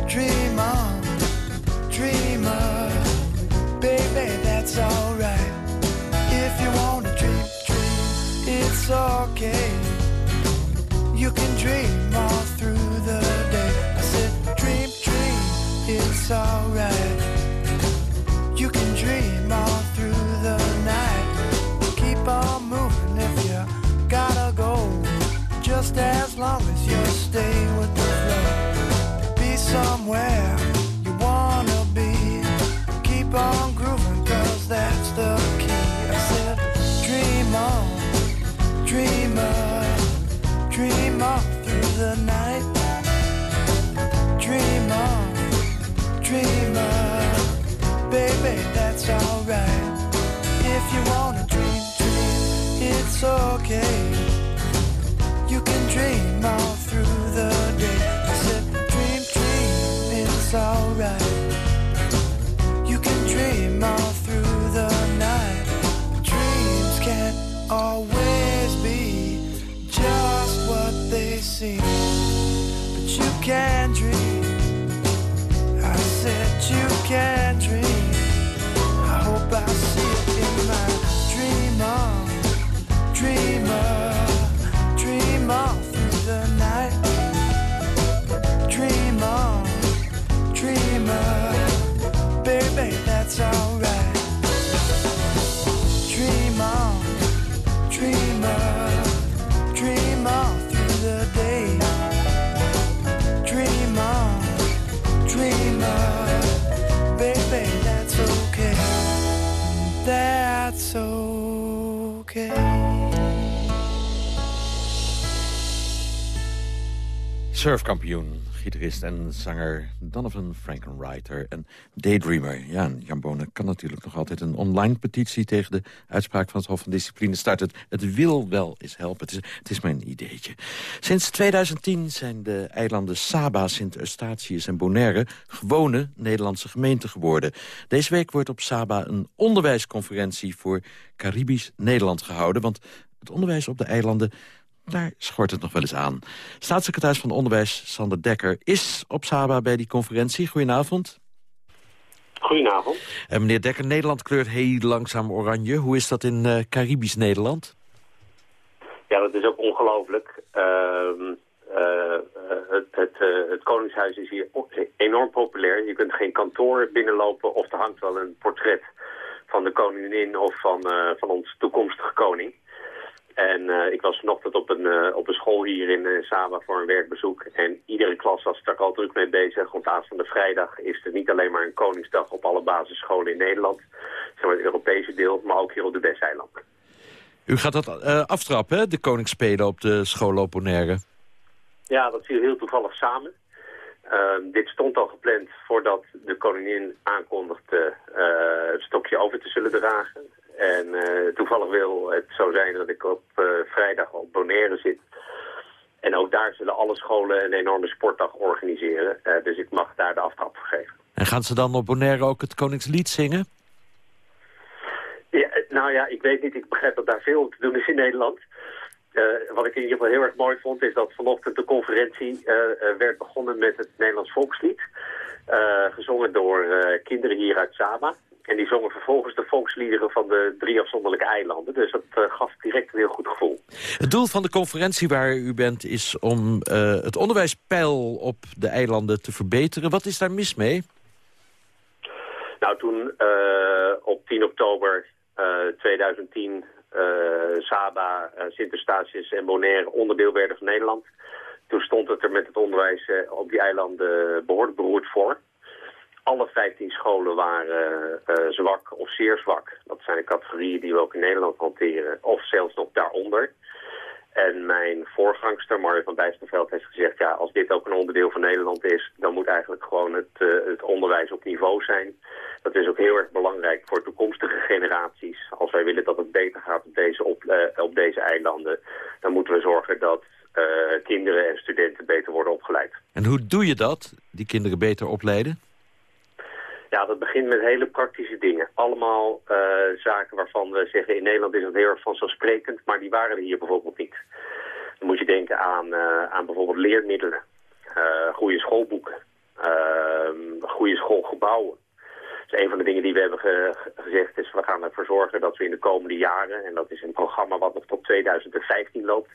Dream on, dreamer, baby, that's alright. If you wanna dream, dream, it's okay. You can dream all through the day. I said, dream, dream, it's alright. You can dream all through the night. Keep on moving if you gotta go. Just as long as you stay with the flow. Be somewhere it's okay. You can dream all through the day. I said, dream, dream, it's alright. You can dream all through the night. Dreams can't always be just what they seem, but you can Surfkampioen, gitarist en zanger Donovan Frankenwriter en Daydreamer. Ja, Jan Bonen kan natuurlijk nog altijd een online petitie... tegen de uitspraak van het Hof van Discipline starten. Het wil wel eens helpen, het is, het is mijn ideetje. Sinds 2010 zijn de eilanden Saba, Sint-Eustatius en Bonaire... gewone Nederlandse gemeenten geworden. Deze week wordt op Saba een onderwijsconferentie... voor Caribisch Nederland gehouden, want het onderwijs op de eilanden daar schort het nog wel eens aan. Staatssecretaris van Onderwijs Sander Dekker is op Saba bij die conferentie. Goedenavond. Goedenavond. En eh, meneer Dekker, Nederland kleurt heel langzaam oranje. Hoe is dat in uh, Caribisch Nederland? Ja, dat is ook ongelooflijk. Ehm, eh, het, het, het, Koningshuis is hier enorm populair. Je kunt geen kantoor binnenlopen of er hangt wel een portret van de koningin of van, van onze toekomstige koning. En uh, ik was vanochtend op een, uh, op een school hier in uh, Saba voor een werkbezoek. En iedere klas was er al druk mee bezig. Want aanstaande vrijdag is er niet alleen maar een Koningsdag op alle basisscholen in Nederland. Zeg maar het Europese deel, maar ook hier op de Westeiland. U gaat dat aftrappen, hè? de Koningsspelen op de school op Bonaire? Ja, dat viel heel toevallig samen. Ehm, dit stond al gepland voordat de koningin aankondigde het stokje over te zullen dragen. En uh, toevallig wil het zo zijn dat ik op uh, vrijdag op Bonaire zit. En ook daar zullen alle scholen een enorme sportdag organiseren. Uh, dus ik mag daar de aftrap voor geven. En gaan ze dan op Bonaire ook het Koningslied zingen? Ja, nou ja, ik weet niet. Ik begrijp dat daar veel te doen is in Nederland. wat ik in ieder geval heel erg mooi vond is dat vanochtend de conferentie werd begonnen met het Nederlands volkslied. gezongen door kinderen hier uit Saba. En die zongen vervolgens de volksliederen van de drie afzonderlijke eilanden. Dus dat uh, gaf direct een heel goed gevoel. Het doel van de conferentie waar u bent is om uh, het onderwijspeil op de eilanden te verbeteren. Wat is daar mis mee? Nou, toen uh, op 10 oktober 2010 Saba, Sint-Eustatius en Bonaire onderdeel werden van Nederland... toen stond het er met het onderwijs op die eilanden behoorlijk beroerd voor alle 15 scholen waren uh, zwak of zeer zwak. Dat zijn de categorieën die we ook in Nederland hanteren. Of zelfs nog daaronder. En mijn voorgangster, Mario van Bijsterveld, heeft gezegd... ja, als dit ook een onderdeel van Nederland is... dan moet eigenlijk gewoon het, uh, het onderwijs op niveau zijn. Dat is ook heel erg belangrijk voor toekomstige generaties. Als wij willen dat het beter gaat op deze, op deze eilanden... dan moeten we zorgen dat kinderen en studenten beter worden opgeleid. En hoe doe je dat, die kinderen beter opleiden? Ja, dat begint met hele praktische dingen. Allemaal uh, zaken waarvan we zeggen in Nederland is het heel erg vanzelfsprekend, maar die waren er hier bijvoorbeeld niet. Dan moet je denken aan, uh, aan bijvoorbeeld leermiddelen, uh, goede schoolboeken, ehm, goede schoolgebouwen. Dus een van de dingen die we hebben ge gezegd is, we gaan ervoor zorgen dat we in de komende jaren, en dat is een programma wat nog tot 2015 loopt,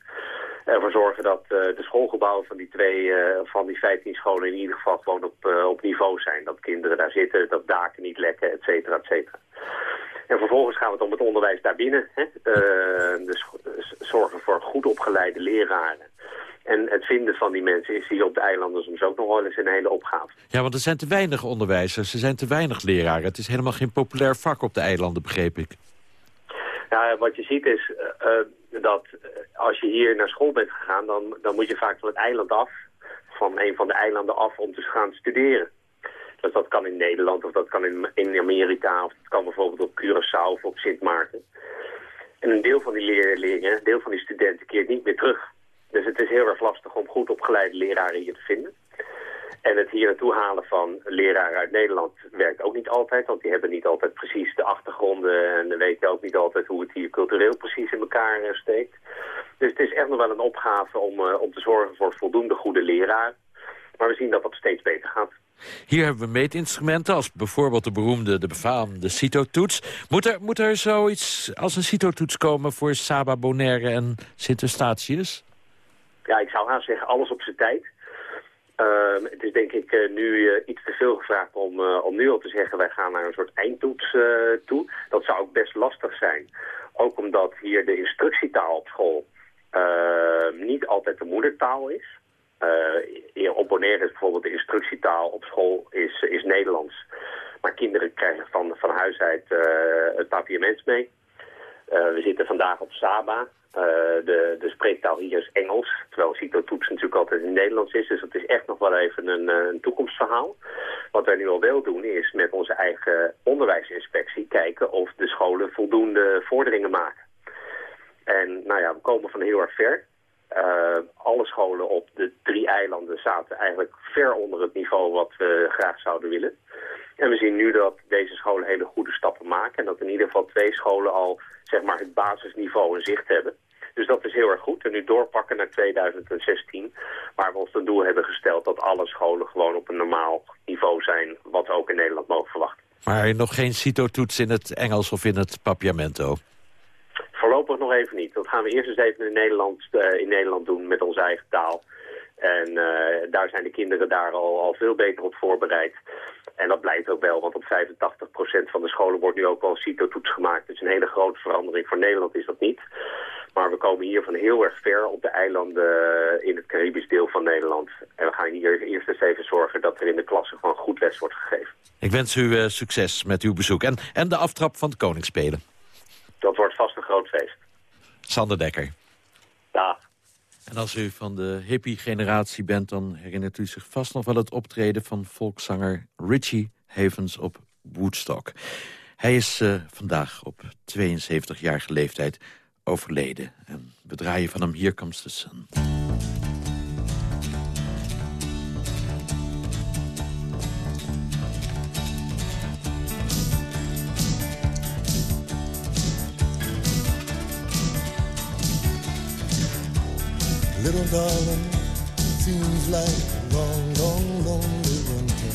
ervoor zorgen dat uh, de schoolgebouwen van die, twee, uh, van die 15 scholen in ieder geval gewoon op, uh, op niveau zijn. Dat kinderen daar zitten, dat daken niet lekken, et cetera, et cetera. En vervolgens gaan we het om het onderwijs daarbinnen. Hè? dus zorgen voor goed opgeleide leraren. En het vinden van die mensen is hier op de eilanden soms ook nog wel eens een hele opgave. Ja, want er zijn te weinig onderwijzers, er zijn te weinig leraren. Het is helemaal geen populair vak op de eilanden, begreep ik. Ja, wat je ziet is uh, dat als je hier naar school bent gegaan... Dan, dan moet je vaak van het eiland af, van een van de eilanden af, om te gaan studeren. Dus dat kan in Nederland of dat kan in, in Amerika... of dat kan bijvoorbeeld op Curaçao of op Sint Maarten. En een deel van die leerlingen, een deel van die studenten keert niet meer terug... Dus het is heel erg lastig om goed opgeleide leraren hier te vinden. En het hier naartoe halen van leraren uit Nederland werkt ook niet altijd. Want die hebben niet altijd precies de achtergronden en weten ook niet altijd hoe het hier cultureel precies in elkaar eh, steekt. Dus het is echt nog wel een opgave om, uh, om te zorgen voor voldoende goede leraren. Maar we zien dat dat steeds beter gaat. Hier hebben we meetinstrumenten, als bijvoorbeeld de beroemde, de befaamde CITO-toets. Moet er, moet er zoiets als een CITO-toets komen voor Saba, Bonaire en Sint-Eustatius? Ja, ik zou haast zeggen alles op zijn tijd. Uh, het is denk ik uh, nu uh, iets te veel gevraagd om, om nu al te zeggen... wij gaan naar een soort eindtoets toe. Dat zou ook best lastig zijn. Ook omdat hier de instructietaal op school niet altijd de moedertaal is. Uh, op Bonaire is bijvoorbeeld de instructietaal op school is, is Nederlands. Maar kinderen krijgen van, van huis uit het papiaments mee. Eh, we zitten vandaag op Saba. Eh, de, de spreektaal hier is Engels, terwijl CITO-toets natuurlijk altijd in Nederlands is. Dus dat is echt nog wel even een, eh, een toekomstverhaal. Wat wij nu al wel doen is met onze eigen onderwijsinspectie kijken of de scholen voldoende vorderingen maken. En nou ja, we komen van heel erg ver. Uh, alle scholen op de drie eilanden zaten eigenlijk ver onder het niveau wat we graag zouden willen. En we zien nu dat deze scholen hele goede stappen maken. En dat in ieder geval twee scholen al zeg maar, het basisniveau in zicht hebben. Dus dat is heel erg goed. En nu doorpakken naar 2016, waar we ons een doel hebben gesteld... dat alle scholen gewoon op een normaal niveau zijn... wat we ook in Nederland mogen verwachten. Maar nog geen CITO-toets in het Engels of in het Papiamento? Voorlopig nog even niet. Dat gaan we eerst eens even in Nederland, uh, in Nederland doen met onze eigen taal. En uh, daar zijn de kinderen daar al, al veel beter op voorbereid. En dat blijkt ook wel, want op 85% van de scholen wordt nu ook al CITO-toets gemaakt. Dus een hele grote verandering voor Nederland is dat niet. Maar we komen hier van heel erg ver op de eilanden in het Caribisch deel van Nederland. En we gaan hier eerst eens even zorgen dat er in de klasse gewoon goed les wordt gegeven. Ik wens u succes met uw bezoek en, en de aftrap van het Koningsspelen. Dat wordt vast een groot feest. Sander Dekker. Ja. En als u van de hippie-generatie bent... dan herinnert u zich vast nog wel het optreden van volkszanger Richie Havens op Woodstock. Hij is uh, vandaag op 72-jarige leeftijd overleden. En we draaien van hem Here Comes the Sun. Little darling, seems like a long, long, lonely winter.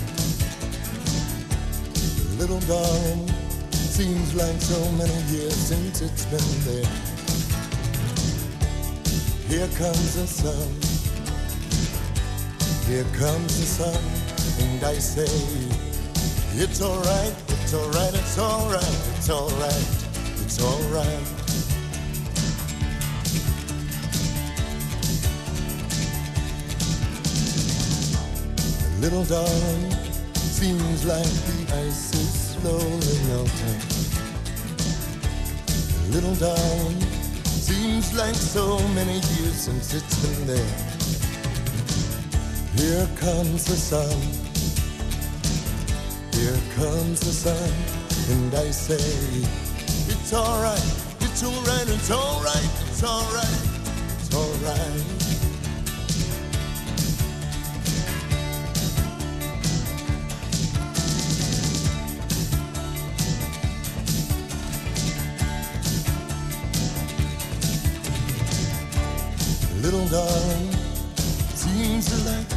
Little darling, seems like so many years since it's been there. Here comes the sun, here comes the sun, and I say, it's alright, it's alright, it's alright, it's alright, it's alright. Little darling, seems like the ice is slowly melting. Little darling, seems like so many years since it's been there. Here comes the sun, here comes the sun, and I say, it's alright, it's alright, it's alright, it's alright, it's alright. Little darling. Seems like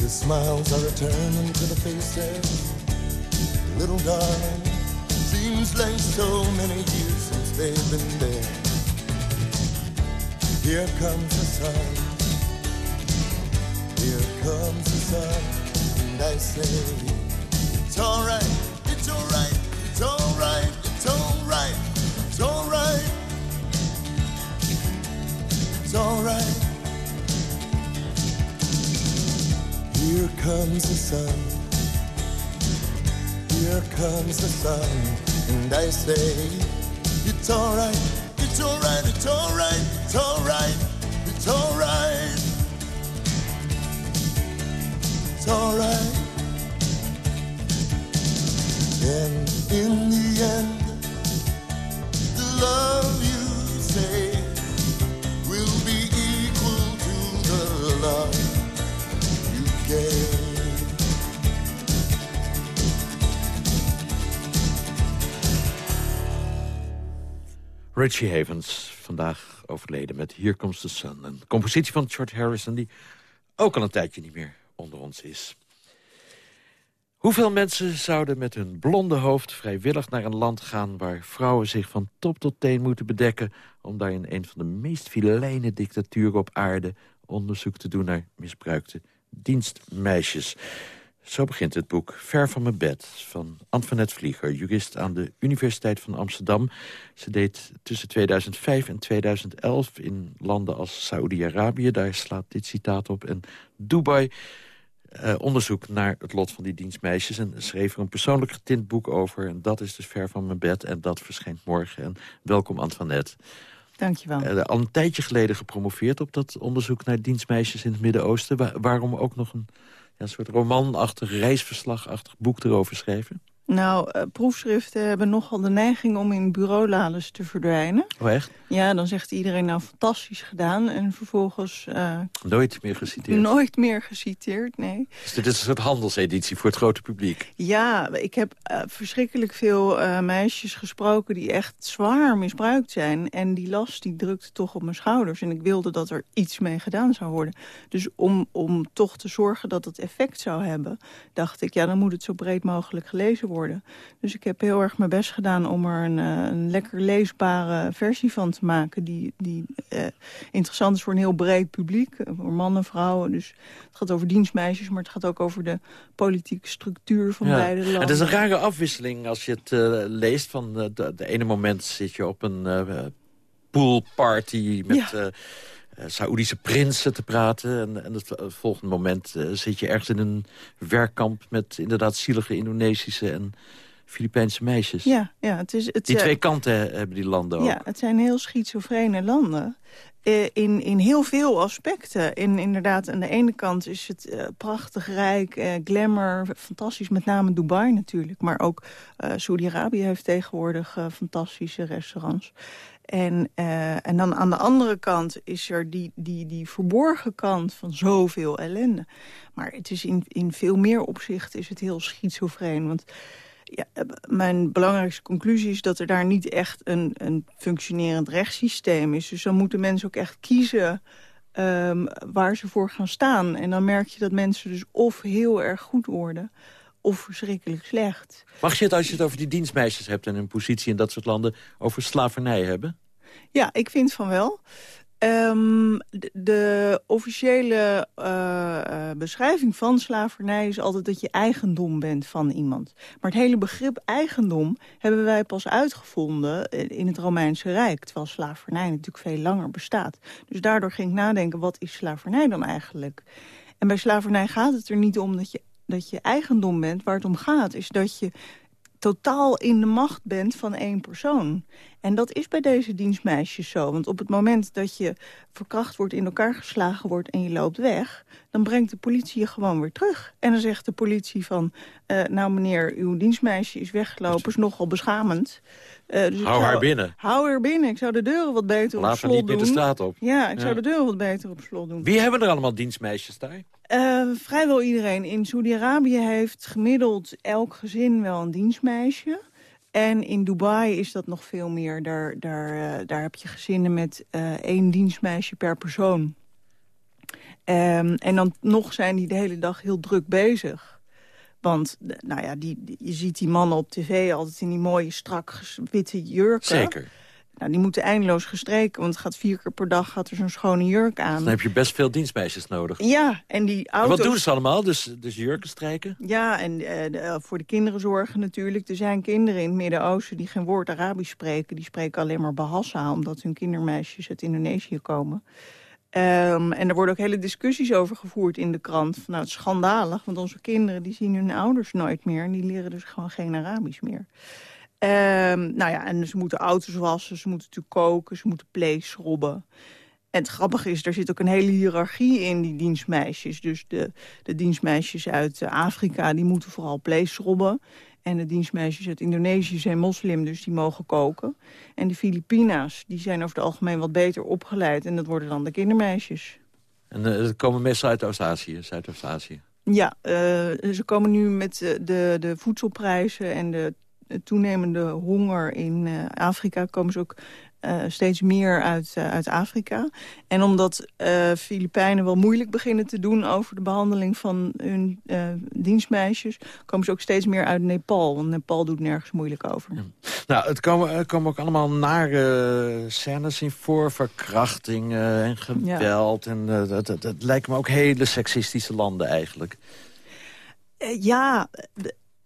the smiles are returning to the faces. Little darling, seems like so many years since they've been there. Here comes the sun. Here comes the sun. And I say, it's alright, it's alright, it's alright, it's alright, it's alright. It's alright. Here comes the sun. Here comes the sun. And I say, it's alright, it's alright, it's alright, it's alright, it's alright. It's alright. And in the end, the love you say will be equal to the love gave. Richie Havens, vandaag overleden met Here Comes the Sun. Een compositie van George Harrison die ook al een tijdje niet meer onder ons is. Hoeveel mensen zouden met hun blonde hoofd vrijwillig naar een land gaan... waar vrouwen zich van top tot teen moeten bedekken... om daar in een van de meest filijne dictaturen op aarde... onderzoek te doen naar misbruikte dienstmeisjes. Zo begint het boek Ver van mijn bed van Antoinette Vlieger... jurist aan de Universiteit van Amsterdam. Ze deed tussen 2005 en 2011 in landen als Saoedi-Arabië... daar slaat dit citaat op, en Dubai... eh, onderzoek naar het lot van die dienstmeisjes... en schreef er een persoonlijk getint boek over. En dat is dus ver van mijn bed en dat verschijnt morgen. En welkom Antoinette. Dankjewel. Uh, al een tijdje geleden gepromoveerd op dat onderzoek naar dienstmeisjes in het Midden-Oosten. waarom ook nog een, ja, een soort romanachtig, reisverslagachtig boek erover schrijven? Nou, uh, proefschriften hebben nogal de neiging om in bureauladers te verdwijnen. Oh, echt? Ja, dan zegt iedereen nou fantastisch gedaan. En vervolgens... Uh, nooit meer geciteerd? Nooit meer geciteerd, nee. Dus dit is een soort handelseditie voor het grote publiek? Ja, ik heb uh, verschrikkelijk veel meisjes gesproken die echt zwaar misbruikt zijn. En die last die drukte toch op mijn schouders. En ik wilde dat er iets mee gedaan zou worden. Dus om, om toch te zorgen dat het effect zou hebben... dacht ik, ja, dan moet het zo breed mogelijk gelezen worden. Dus ik heb heel erg mijn best gedaan om er een, een lekker leesbare versie van te maken... die, die eh, interessant is voor een heel breed publiek, voor mannen, vrouwen. Dus het gaat over dienstmeisjes, maar het gaat ook over de politieke structuur van beide landen. Het is een rare afwisseling als je het uh, leest. Van de, de, ene moment zit je op een poolparty met... Ja. Uh, Saoedische prinsen te praten. En, en het, het volgende moment uh, zit je ergens in een werkkamp... met inderdaad zielige Indonesische en Filipijnse meisjes. Ja, ja, het is, het, die twee kanten hebben die landen ook. Ja, het zijn heel schizofrene landen. Uh, in, in heel veel aspecten. In, inderdaad, aan de ene kant is het uh, prachtig rijk, uh, glamour, fantastisch. Met name Dubai natuurlijk. Maar ook Saudi-Arabië heeft tegenwoordig fantastische restaurants. En, uh, en dan aan de andere kant is er die, die, die verborgen kant van zoveel ellende. Maar het is in, in veel meer opzichten is het heel schizofreen. Want ja, mijn belangrijkste conclusie is dat er daar niet echt een, een functionerend rechtssysteem is. Dus dan moeten mensen ook echt kiezen um, waar ze voor gaan staan. En dan merk je dat mensen dus of heel erg goed worden of verschrikkelijk slecht. Mag je het, als je het over die dienstmeisjes hebt... en hun positie in dat soort landen, over slavernij hebben? Ja, ik vind van wel. Um, de, officiële uh, uh, beschrijving van slavernij is altijd dat je eigendom bent van iemand. Maar het hele begrip eigendom hebben wij pas uitgevonden in het Romeinse Rijk. Terwijl slavernij natuurlijk veel langer bestaat. Dus daardoor ging ik nadenken, wat is slavernij dan eigenlijk? En bij slavernij gaat het er niet om dat je dat je eigendom bent. Waar het om gaat is dat je totaal in de macht bent van één persoon. En dat is bij deze dienstmeisjes zo. Want op het moment dat je verkracht wordt, in elkaar geslagen wordt en je loopt weg... dan brengt de politie je gewoon weer terug. En dan zegt de politie van... Uh, nou meneer, uw dienstmeisje is weggelopen, is nogal beschamend. Uh, dus hou haar binnen. Hou haar binnen. Ik zou de deuren wat beter Laat op slot doen. Laat haar niet meer de straat op. Ja, ik ja. zou de deuren wat beter op slot doen. Wie hebben er allemaal dienstmeisjes daar? Uh, vrijwel iedereen. In Saudi-Arabië heeft gemiddeld elk gezin wel een dienstmeisje. En in Dubai is dat nog veel meer. Daar, daar, uh, daar heb je gezinnen met uh, één dienstmeisje per persoon. Um, en dan nog zijn die de hele dag heel druk bezig. Want nou ja, die, die, je ziet die mannen op tv altijd in die mooie strak witte jurken. Zeker. Nou, die moeten eindeloos gestreken, want het gaat vier keer per dag gaat er zo'n schone jurk aan. Dan heb je best veel dienstmeisjes nodig. Ja, en die auto's... En wat doen ze allemaal? Dus, dus jurken strijken? Ja, en uh, de, voor de kinderen zorgen natuurlijk. Er zijn kinderen in het Midden-Oosten die geen woord Arabisch spreken. Die spreken alleen maar Bahasa, omdat hun kindermeisjes uit Indonesië komen. Um, en er worden ook hele discussies over gevoerd in de krant. Van, nou, het is schandalig, want onze kinderen die zien hun ouders nooit meer. En die leren dus gewoon geen Arabisch meer. Um, nou ja, en ze moeten auto's wassen, ze moeten natuurlijk koken, ze moeten vlees schrobben. En het grappige is, er zit ook een hele hiërarchie in, die dienstmeisjes. Dus de, de dienstmeisjes uit Afrika, die moeten vooral vlees schrobben. En de dienstmeisjes uit Indonesië zijn moslim, dus die mogen koken. En de Filipina's, die zijn over het algemeen wat beter opgeleid. En dat worden dan de kindermeisjes. En uh, dat komen meestal uit Oost-Azië, Zuidoost-Azië? Ja, uh, ze komen nu met de, de voedselprijzen en de toenemende honger in uh, Afrika... komen ze ook uh, steeds meer uit, uh, uit Afrika. En omdat Filipijnen wel moeilijk beginnen te doen... over de behandeling van hun dienstmeisjes... komen ze ook steeds meer uit Nepal. Want Nepal doet nergens moeilijk over. Ja. Nou, het komen, komen ook allemaal nare scènes in voor. Verkrachtingen en geweld. Ja. En dat, dat, dat lijken me ook hele seksistische landen eigenlijk. ja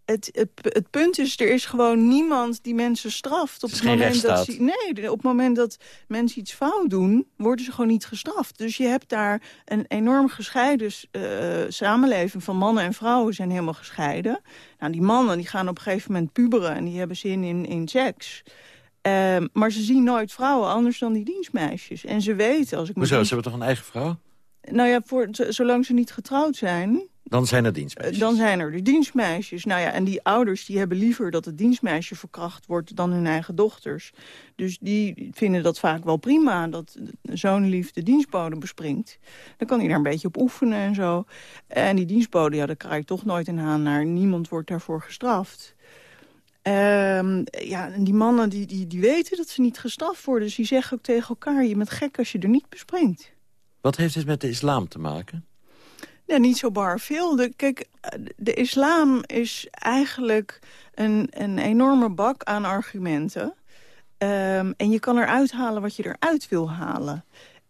het, het, het punt is, er is gewoon niemand die mensen straft. Op Het moment dat ze, nee, op het moment dat mensen iets fout doen, worden ze gewoon niet gestraft. Dus je hebt daar een enorm gescheiden eh, samenleving van mannen en vrouwen zijn helemaal gescheiden. Nou, die mannen die gaan op een gegeven moment puberen en die hebben zin in, in seks. Ehm, maar ze zien nooit vrouwen anders dan die dienstmeisjes. En ze weten, als ik Hoezo? Ze hebben toch een eigen vrouw? Nou ja, voor, zolang ze niet getrouwd zijn, Dan zijn er dienstmeisjes. dan zijn er de dienstmeisjes. Nou ja, en die ouders die hebben liever dat het dienstmeisje verkracht wordt dan hun eigen dochters. Dus die vinden dat vaak wel prima, dat zo'n lief de dienstbode bespringt. Dan kan hij daar een beetje op oefenen en zo. En die dienstbode, ja, daar krijg je toch nooit een haan naar. Niemand wordt daarvoor gestraft. Ehm, ja, en die mannen die, die, die weten dat ze niet gestraft worden. Dus die zeggen ook tegen elkaar, je bent gek als je er niet bespringt. Wat heeft dit met de islam te maken? Ja, niet zo bar veel. Kijk, de islam is eigenlijk een, een enorme bak aan argumenten. Ehm, en je kan eruit halen wat je eruit wil halen.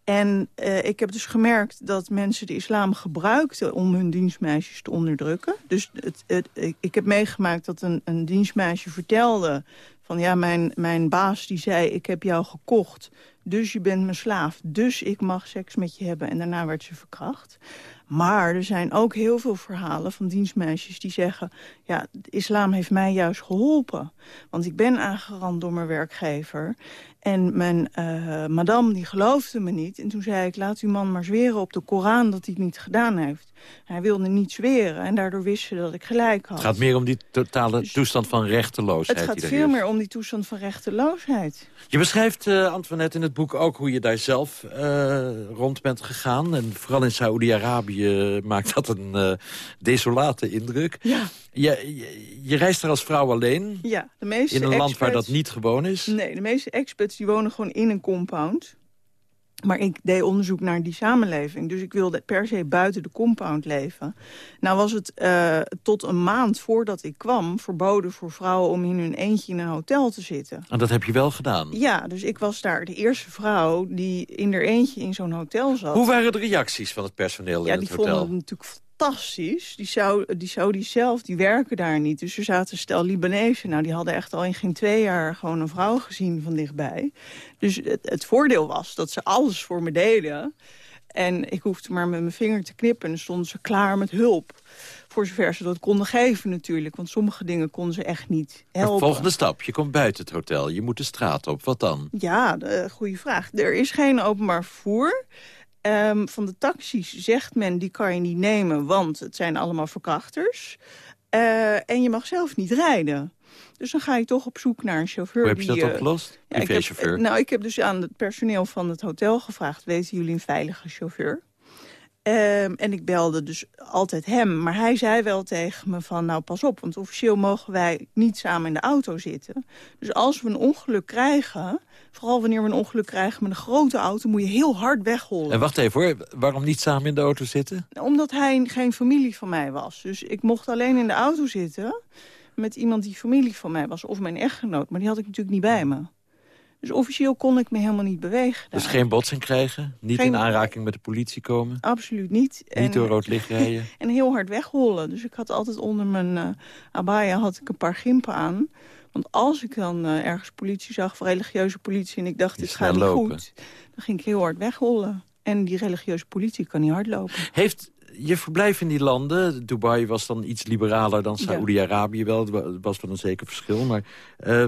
En eh, ik heb dus gemerkt dat mensen de islam gebruikten om hun dienstmeisjes te onderdrukken. Dus het, het, ik heb meegemaakt dat een, een dienstmeisje vertelde van ja, mijn, mijn baas die zei ik heb jou gekocht, dus je bent mijn slaaf, dus ik mag seks met je hebben. En daarna werd ze verkracht. Maar er zijn ook heel veel verhalen van dienstmeisjes die zeggen... ja, de islam heeft mij juist geholpen. Want ik ben aangerand door mijn werkgever. En mijn eh, madame die geloofde me niet. En toen zei ik, laat uw man maar zweren op de Koran dat hij het niet gedaan heeft. Hij wilde niet zweren en daardoor wist ze dat ik gelijk had. Het gaat meer om die totale toestand van rechteloosheid. Het gaat veel meer om die toestand van rechteloosheid. Je beschrijft, eh, Antoinette, in het boek ook hoe je daar zelf eh, rond bent gegaan. En vooral in Saoedi-Arabië maakt dat een eh, desolate indruk. Ja. Je, je, je reist er als vrouw alleen, Ja, de meeste in een land waar dat niet gewoon is. Nee, de meeste expats die wonen gewoon in een compound. Maar ik deed onderzoek naar die samenleving. Dus ik wilde per se buiten de compound leven. Nou was het eh, tot een maand voordat ik kwam... verboden voor vrouwen om in hun eentje in een hotel te zitten. En dat heb je wel gedaan. Ja, dus ik was daar de eerste vrouw die in haar eentje in zo'n hotel zat. Hoe waren de reacties van het personeel Ja, in die het hotel? vonden het natuurlijk fantastisch. Die, zou, die Saudis zelf, die werken daar niet. Dus er zaten een stel Libanezen. Nou, die hadden echt al in geen twee jaar gewoon een vrouw gezien van dichtbij. Dus het, het voordeel was dat ze alles voor me deden. En ik hoefde maar met mijn vinger te knippen en dan stonden ze klaar met hulp. Voor zover ze dat konden geven natuurlijk. Want sommige dingen konden ze echt niet helpen. volgende stap, je komt buiten het hotel, je moet de straat op. Wat dan? Ja, de, goede vraag. Er is geen openbaar vervoer. Ehm, van de taxis zegt men, die kan je niet nemen, want het zijn allemaal verkrachters. Eh, en je mag zelf niet rijden. Dus dan ga je toch op zoek naar een chauffeur. Hoe heb je die, dat eh, opgelost? ja, ik heb, Privéchauffeur? eh, nou, ik heb dus aan het personeel van het hotel gevraagd... weten jullie een veilige chauffeur? Ehm, en ik belde dus altijd hem. Maar hij zei wel tegen me van, nou pas op... want officieel mogen wij niet samen in de auto zitten. Dus als we een ongeluk krijgen... vooral wanneer we een ongeluk krijgen met een grote auto... moet je heel hard weghollen. En wacht even hoor, waarom niet samen in de auto zitten? Omdat hij geen familie van mij was. Dus ik mocht alleen in de auto zitten met iemand die familie van mij was. Of mijn echtgenoot, maar die had ik natuurlijk niet bij me. Dus officieel kon ik me helemaal niet bewegen. Dus geen botsing krijgen? Niet Geen- in aanraking met de politie komen? Absoluut niet. Niet door rood licht rijden? (laughs) En heel hard weghollen. Dus ik had altijd onder mijn eh abaya had ik een paar gimpen aan. Want als ik dan eh, ergens politie zag, of religieuze politie... en ik dacht, dit gaat niet lopen. goed, dan ging ik heel hard weghollen. En die religieuze politie kan niet hard lopen. Heeft je verblijf in die landen, Dubai was dan iets liberaler dan. Saoedi-Arabië wel, het wa- het was wel een zeker verschil. Maar eh,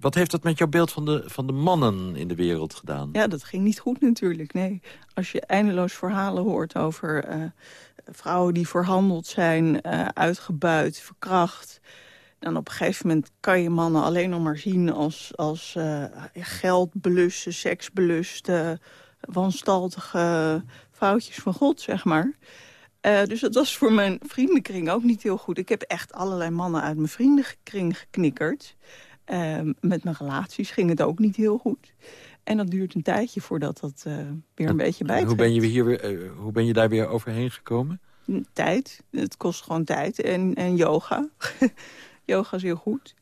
wat heeft dat met jouw beeld van de, van de mannen in de wereld gedaan? Ja, dat ging niet goed natuurlijk, nee. Als je eindeloos verhalen hoort over eh, vrouwen die verhandeld zijn, eh, uitgebuit, verkracht... dan op een gegeven moment kan je mannen alleen nog maar zien als, als geldbelusten, seksbelusten... wanstaltige foutjes van God, zeg maar. Eh, dus dat was voor mijn vriendenkring ook niet heel goed. Ik heb echt allerlei mannen uit mijn vriendenkring geknikkerd. Eh, met mijn relaties ging het ook niet heel goed. En dat duurt een tijdje voordat dat eh, weer een beetje bijtrekt. hoe ben je, hier weer, eh, hoe ben je daar weer overheen gekomen? Tijd. Het kost gewoon tijd. En, en yoga. (laughs) yoga is heel goed.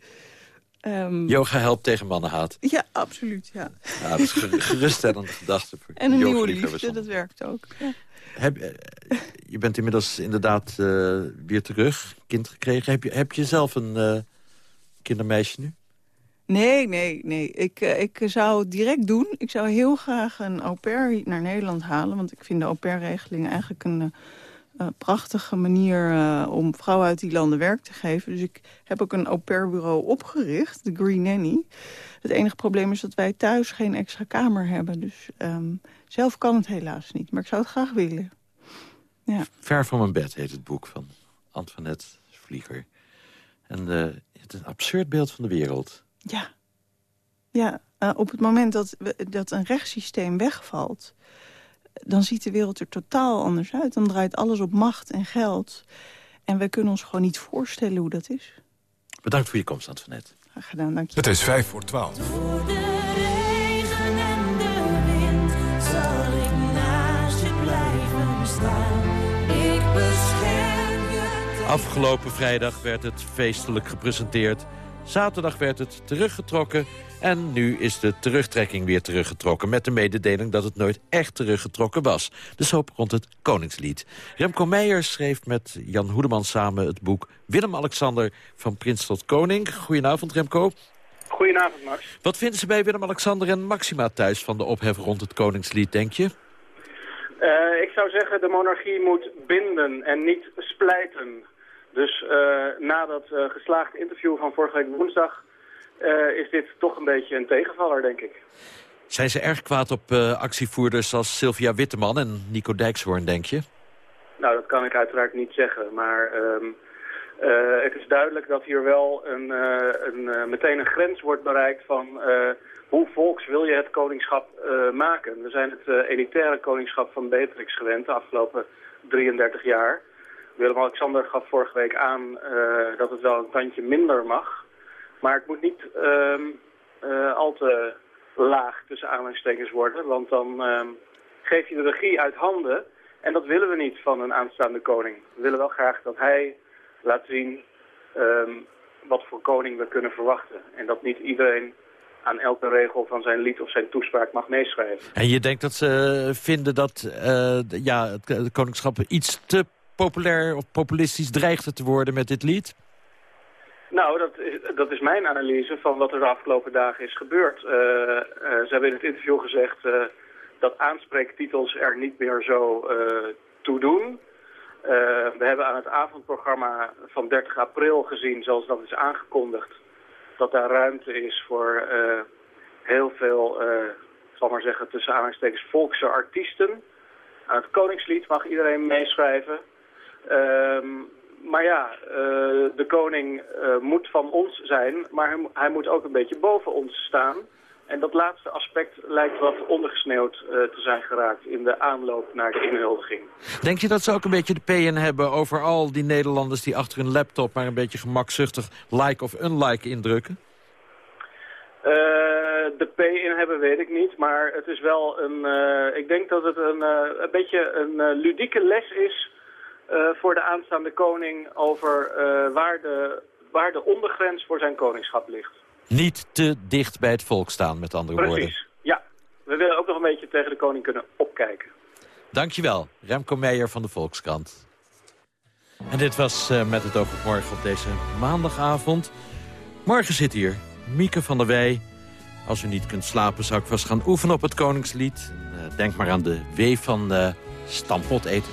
Ehm, Yoga helpt tegen mannenhaat. Ja, absoluut, ja. Ja, dat is ger- (laughs) geruststellende gedachte. Voor En een nieuwe liefde, dat werkt ook. Ja. Heb, eh, je bent inmiddels inderdaad eh, weer terug, kind gekregen. Heb je, heb je zelf een eh, kindermeisje nu? Nee, nee, nee. Ik, ik zou het direct doen. Ik zou heel graag een au pair naar Nederland halen. Want ik vind de au pair-regeling eigenlijk een eh, prachtige manier... eh, om vrouwen uit die landen werk te geven. Dus ik heb ook een au pair-bureau opgericht, de Green Nanny. Het enige probleem is dat wij thuis geen extra kamer hebben. Dus ehm, zelf kan het helaas niet. Maar ik zou het graag willen. Ja. Ver van mijn bed heet het boek van Antoinette Vlieger. En eh, het is een absurd beeld van de wereld. Ja, ja op het moment dat, we, dat een rechtssysteem wegvalt... dan ziet de wereld er totaal anders uit. Dan draait alles op macht en geld. En wij kunnen ons gewoon niet voorstellen hoe dat is. Bedankt voor je komst, Antoinette. Graag gedaan, dank je. Het is vijf voor twaalf. regen en de wind zal ik naast je blijven staan. Ik bescherm je. Afgelopen vrijdag werd het feestelijk gepresenteerd. Zaterdag werd het teruggetrokken. En nu is de terugtrekking weer teruggetrokken... met de mededeling dat het nooit echt teruggetrokken was. Dus hoop rond het Koningslied. Remco Meijer schreef met Jan Hoedeman samen het boek... Willem-Alexander van Prins tot Koning. Goedenavond, Remco. Goedenavond, Max. Wat vinden ze bij Willem-Alexander en Maxima thuis... van de ophef rond het Koningslied, denk je? Eh, ik zou zeggen, de monarchie moet binden en niet splijten. Dus eh, na dat eh, geslaagde interview van vorige week woensdag... eh, is dit toch een beetje een tegenvaller, denk ik. Zijn ze erg kwaad op actievoerders als Sylvia Witteman en Nico Dijkshoorn, denk je? Nou, dat kan ik uiteraard niet zeggen, maar ehm, eh, het is duidelijk dat hier wel een, een, meteen een grens wordt bereikt van hoe volks wil je het koningschap maken. We zijn het elitaire koningschap van Beatrix gewend de afgelopen 33 jaar. Willem-Alexander gaf vorige week aan eh, dat het wel een tandje minder mag. Maar het moet niet ehm, eh, al te laag tussen aanhalingstekens worden, want dan ehm, geef je de regie uit handen en dat willen we niet van een aanstaande koning. We willen wel graag dat hij laat zien ehm, wat voor koning we kunnen verwachten. En dat niet iedereen aan elke regel van zijn lied of zijn toespraak mag meeschrijven. En je denkt dat ze vinden dat eh, ja, het koningschap iets te populair of populistisch dreigt te worden met dit lied? Nou, dat is, dat is mijn analyse van wat er de afgelopen dagen is gebeurd. Eh, eh, ze hebben in het interview gezegd eh, dat aanspreektitels er niet meer zo toe doen. We hebben aan het avondprogramma van 30 april gezien, zoals dat is aangekondigd, dat daar ruimte is voor heel veel, ik zal maar zeggen, tussen aanhalingstekens volkse artiesten. Aan het Koningslied mag iedereen meeschrijven. Ehm, maar ja, eh, de koning eh, moet van ons zijn, maar hij, mo- hij moet ook een beetje boven ons staan. En dat laatste aspect lijkt wat ondergesneeuwd eh, te zijn geraakt in de aanloop naar de inhuldiging. Denk je dat ze ook een beetje de PN hebben over al die Nederlanders... die achter hun laptop maar een beetje gemakzuchtig like of unlike indrukken? De P in hebben weet ik niet, maar het is wel een... ik denk dat het een, een beetje een ludieke les is voor de aanstaande koning over eh, waar, de, waar de ondergrens voor zijn koningschap ligt. Niet te dicht bij het volk staan, met andere woorden. Precies, ja. We willen ook nog een beetje tegen de koning kunnen opkijken. Dankjewel, Remco Meijer van de Volkskrant. En dit was eh, Met het oog op morgen op deze maandagavond. Morgen zit hier Mieke van der Wij. Als u niet kunt slapen zou ik vast gaan oefenen op het Koningslied. En, eh, denk maar aan de W van eh stampot eten.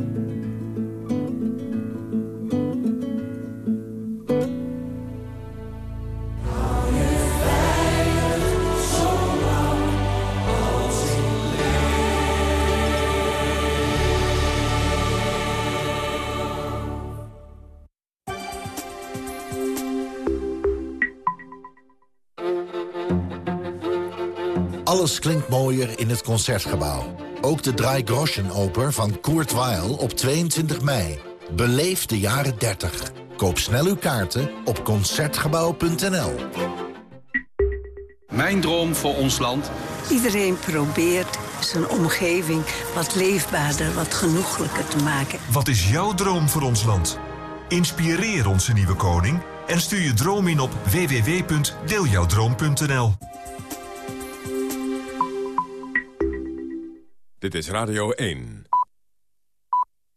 Alles klinkt mooier in het Concertgebouw. Ook de Drei Groschen Oper van Kurt Weill op 22 mei. Beleef de jaren 30. Koop snel uw kaarten op Concertgebouw.nl. Mijn droom voor ons land. Iedereen probeert zijn omgeving wat leefbaarder, wat genoeglijker te maken. Wat is jouw droom voor ons land? Inspireer onze nieuwe koning en stuur je droom in op www.deeljouwdroom.nl. Dit is Radio 1.